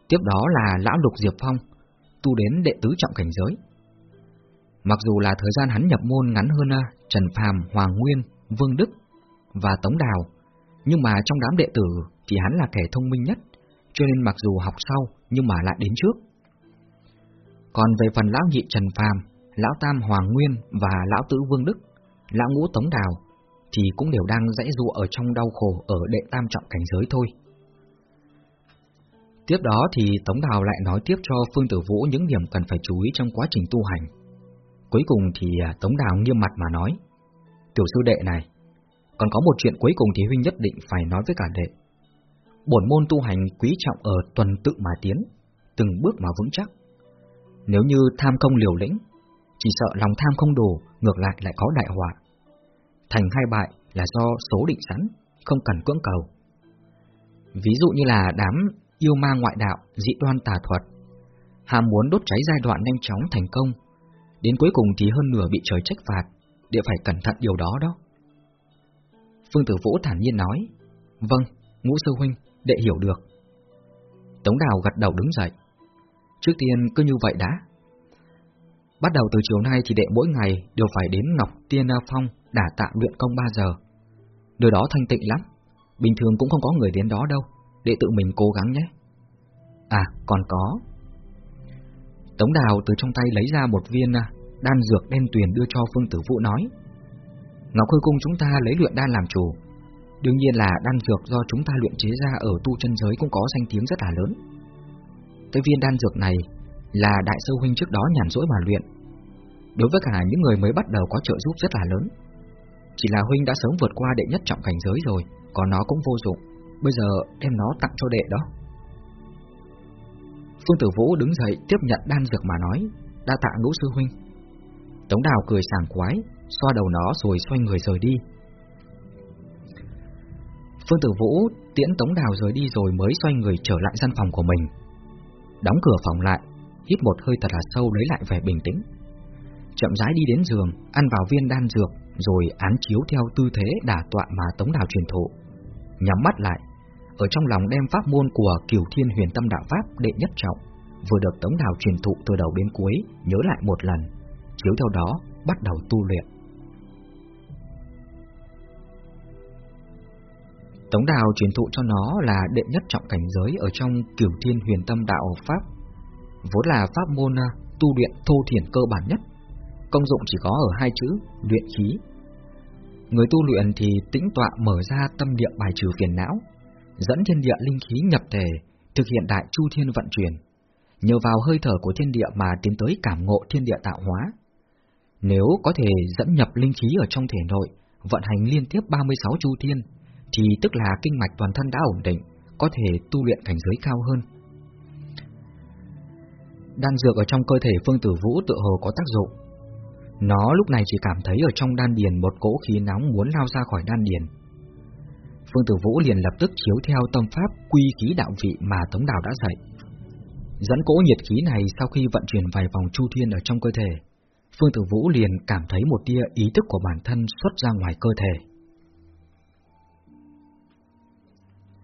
Tiếp đó là Lão Lục Diệp Phong, tu đến đệ tứ trọng cảnh giới. Mặc dù là thời gian hắn nhập môn ngắn hơn à, Trần Phàm, Hoàng Nguyên, Vương Đức và Tống Đào, nhưng mà trong đám đệ tử thì hắn là kẻ thông minh nhất, cho nên mặc dù học sau nhưng mà lại đến trước. Còn về phần lão nhị Trần Phàm, lão tam Hoàng Nguyên và lão tứ Vương Đức, lão ngũ Tống Đào, thì cũng đều đang dãy dụa ở trong đau khổ ở đệ tam trọng cảnh giới thôi. Tiếp đó thì Tống Đào lại nói tiếp cho Phương Tử Vũ những điểm cần phải chú ý trong quá trình tu hành. Cuối cùng thì à, Tống Đào nghiêm mặt mà nói, Tiểu sư đệ này, còn có một chuyện cuối cùng thì Huynh nhất định phải nói với cả đệ. Bổn môn tu hành quý trọng ở tuần tự mà tiến, từng bước mà vững chắc. Nếu như tham công liều lĩnh, chỉ sợ lòng tham không đủ, ngược lại lại có đại họa. Thành hai bại là do số định sẵn, không cần cưỡng cầu. Ví dụ như là đám yêu ma ngoại đạo, dị đoan tà thuật, ham muốn đốt cháy giai đoạn nhanh chóng thành công, đến cuối cùng thì hơn nửa bị trời trách phạt, địa phải cẩn thận điều đó đó. Phương Tử Vũ thản nhiên nói, vâng, ngũ sư huynh, đệ hiểu được. Tống Đào gật đầu đứng dậy. Trước tiên cứ như vậy đã. Bắt đầu từ chiều nay thì đệ mỗi ngày đều phải đến Ngọc Tiên Phong đả tạ luyện công 3 giờ. Nơi đó thanh tịnh lắm, bình thường cũng không có người đến đó đâu, đệ tự mình cố gắng nhé. À, còn có. Tống Đào từ trong tay lấy ra một viên à, đan dược đen tuyền đưa cho Phương Tử Vũ nói. Ngọc Hư Cung chúng ta lấy luyện đan làm chủ, đương nhiên là đan dược do chúng ta luyện chế ra ở tu chân giới cũng có danh tiếng rất là lớn. Cái viên đan dược này là đại sư huynh trước đó nhàn rỗi mà luyện. Đối với cả những người mới bắt đầu có trợ giúp rất là lớn. Chỉ là huynh đã sớm vượt qua đệ nhất trọng cảnh giới rồi, còn nó cũng vô dụng. Bây giờ đem nó tặng cho đệ đó. Phương Tử Vũ đứng dậy tiếp nhận đan dược mà nói, đa tạ ngũ sư huynh. Tống Đào cười sảng khoái, xoa đầu nó rồi xoay người rời đi. Phương Tử Vũ tiễn Tống Đào rời đi rồi mới xoay người trở lại gian phòng của mình. Đóng cửa phòng lại, hít một hơi thật là sâu lấy lại vẻ bình tĩnh. Chậm rãi đi đến giường, ăn vào viên đan dược, rồi án chiếu theo tư thế đả tọa mà Tống Đào truyền thụ. Nhắm mắt lại, ở trong lòng đem pháp môn của Kiều Thiên Huyền Tâm Đạo Pháp đệ nhất trọng, vừa được Tống Đào truyền thụ từ đầu đến cuối, nhớ lại một lần, chiếu theo đó bắt đầu tu luyện. Tống Đào truyền thụ cho nó là đệ nhất trọng cảnh giới ở trong Kiều Thiên Huyền Tâm Đạo Pháp, vốn là pháp môn à, tu luyện thô thiển cơ bản nhất, công dụng chỉ có ở hai chữ luyện khí. Người tu luyện thì tĩnh tọa mở ra tâm địa bài trừ phiền não, dẫn thiên địa linh khí nhập thể, thực hiện đại chu thiên vận chuyển, nhờ vào hơi thở của thiên địa mà tiến tới cảm ngộ thiên địa tạo hóa. Nếu có thể dẫn nhập linh khí ở trong thể nội, vận hành liên tiếp 36 chu thiên, thì tức là kinh mạch toàn thân đã ổn định, có thể tu luyện cảnh giới cao hơn. Đan dược ở trong cơ thể Phương Tử Vũ tự hồ có tác dụng. Nó lúc này chỉ cảm thấy ở trong đan điền một cỗ khí nóng muốn lao ra khỏi đan điền. Phương Tử Vũ liền lập tức chiếu theo tâm pháp quy khí đạo vị mà Tống Đào đã dạy. Dẫn cỗ nhiệt khí này sau khi vận chuyển vài vòng chu thiên ở trong cơ thể, Phương Tử Vũ liền cảm thấy một tia ý thức của bản thân xuất ra ngoài cơ thể.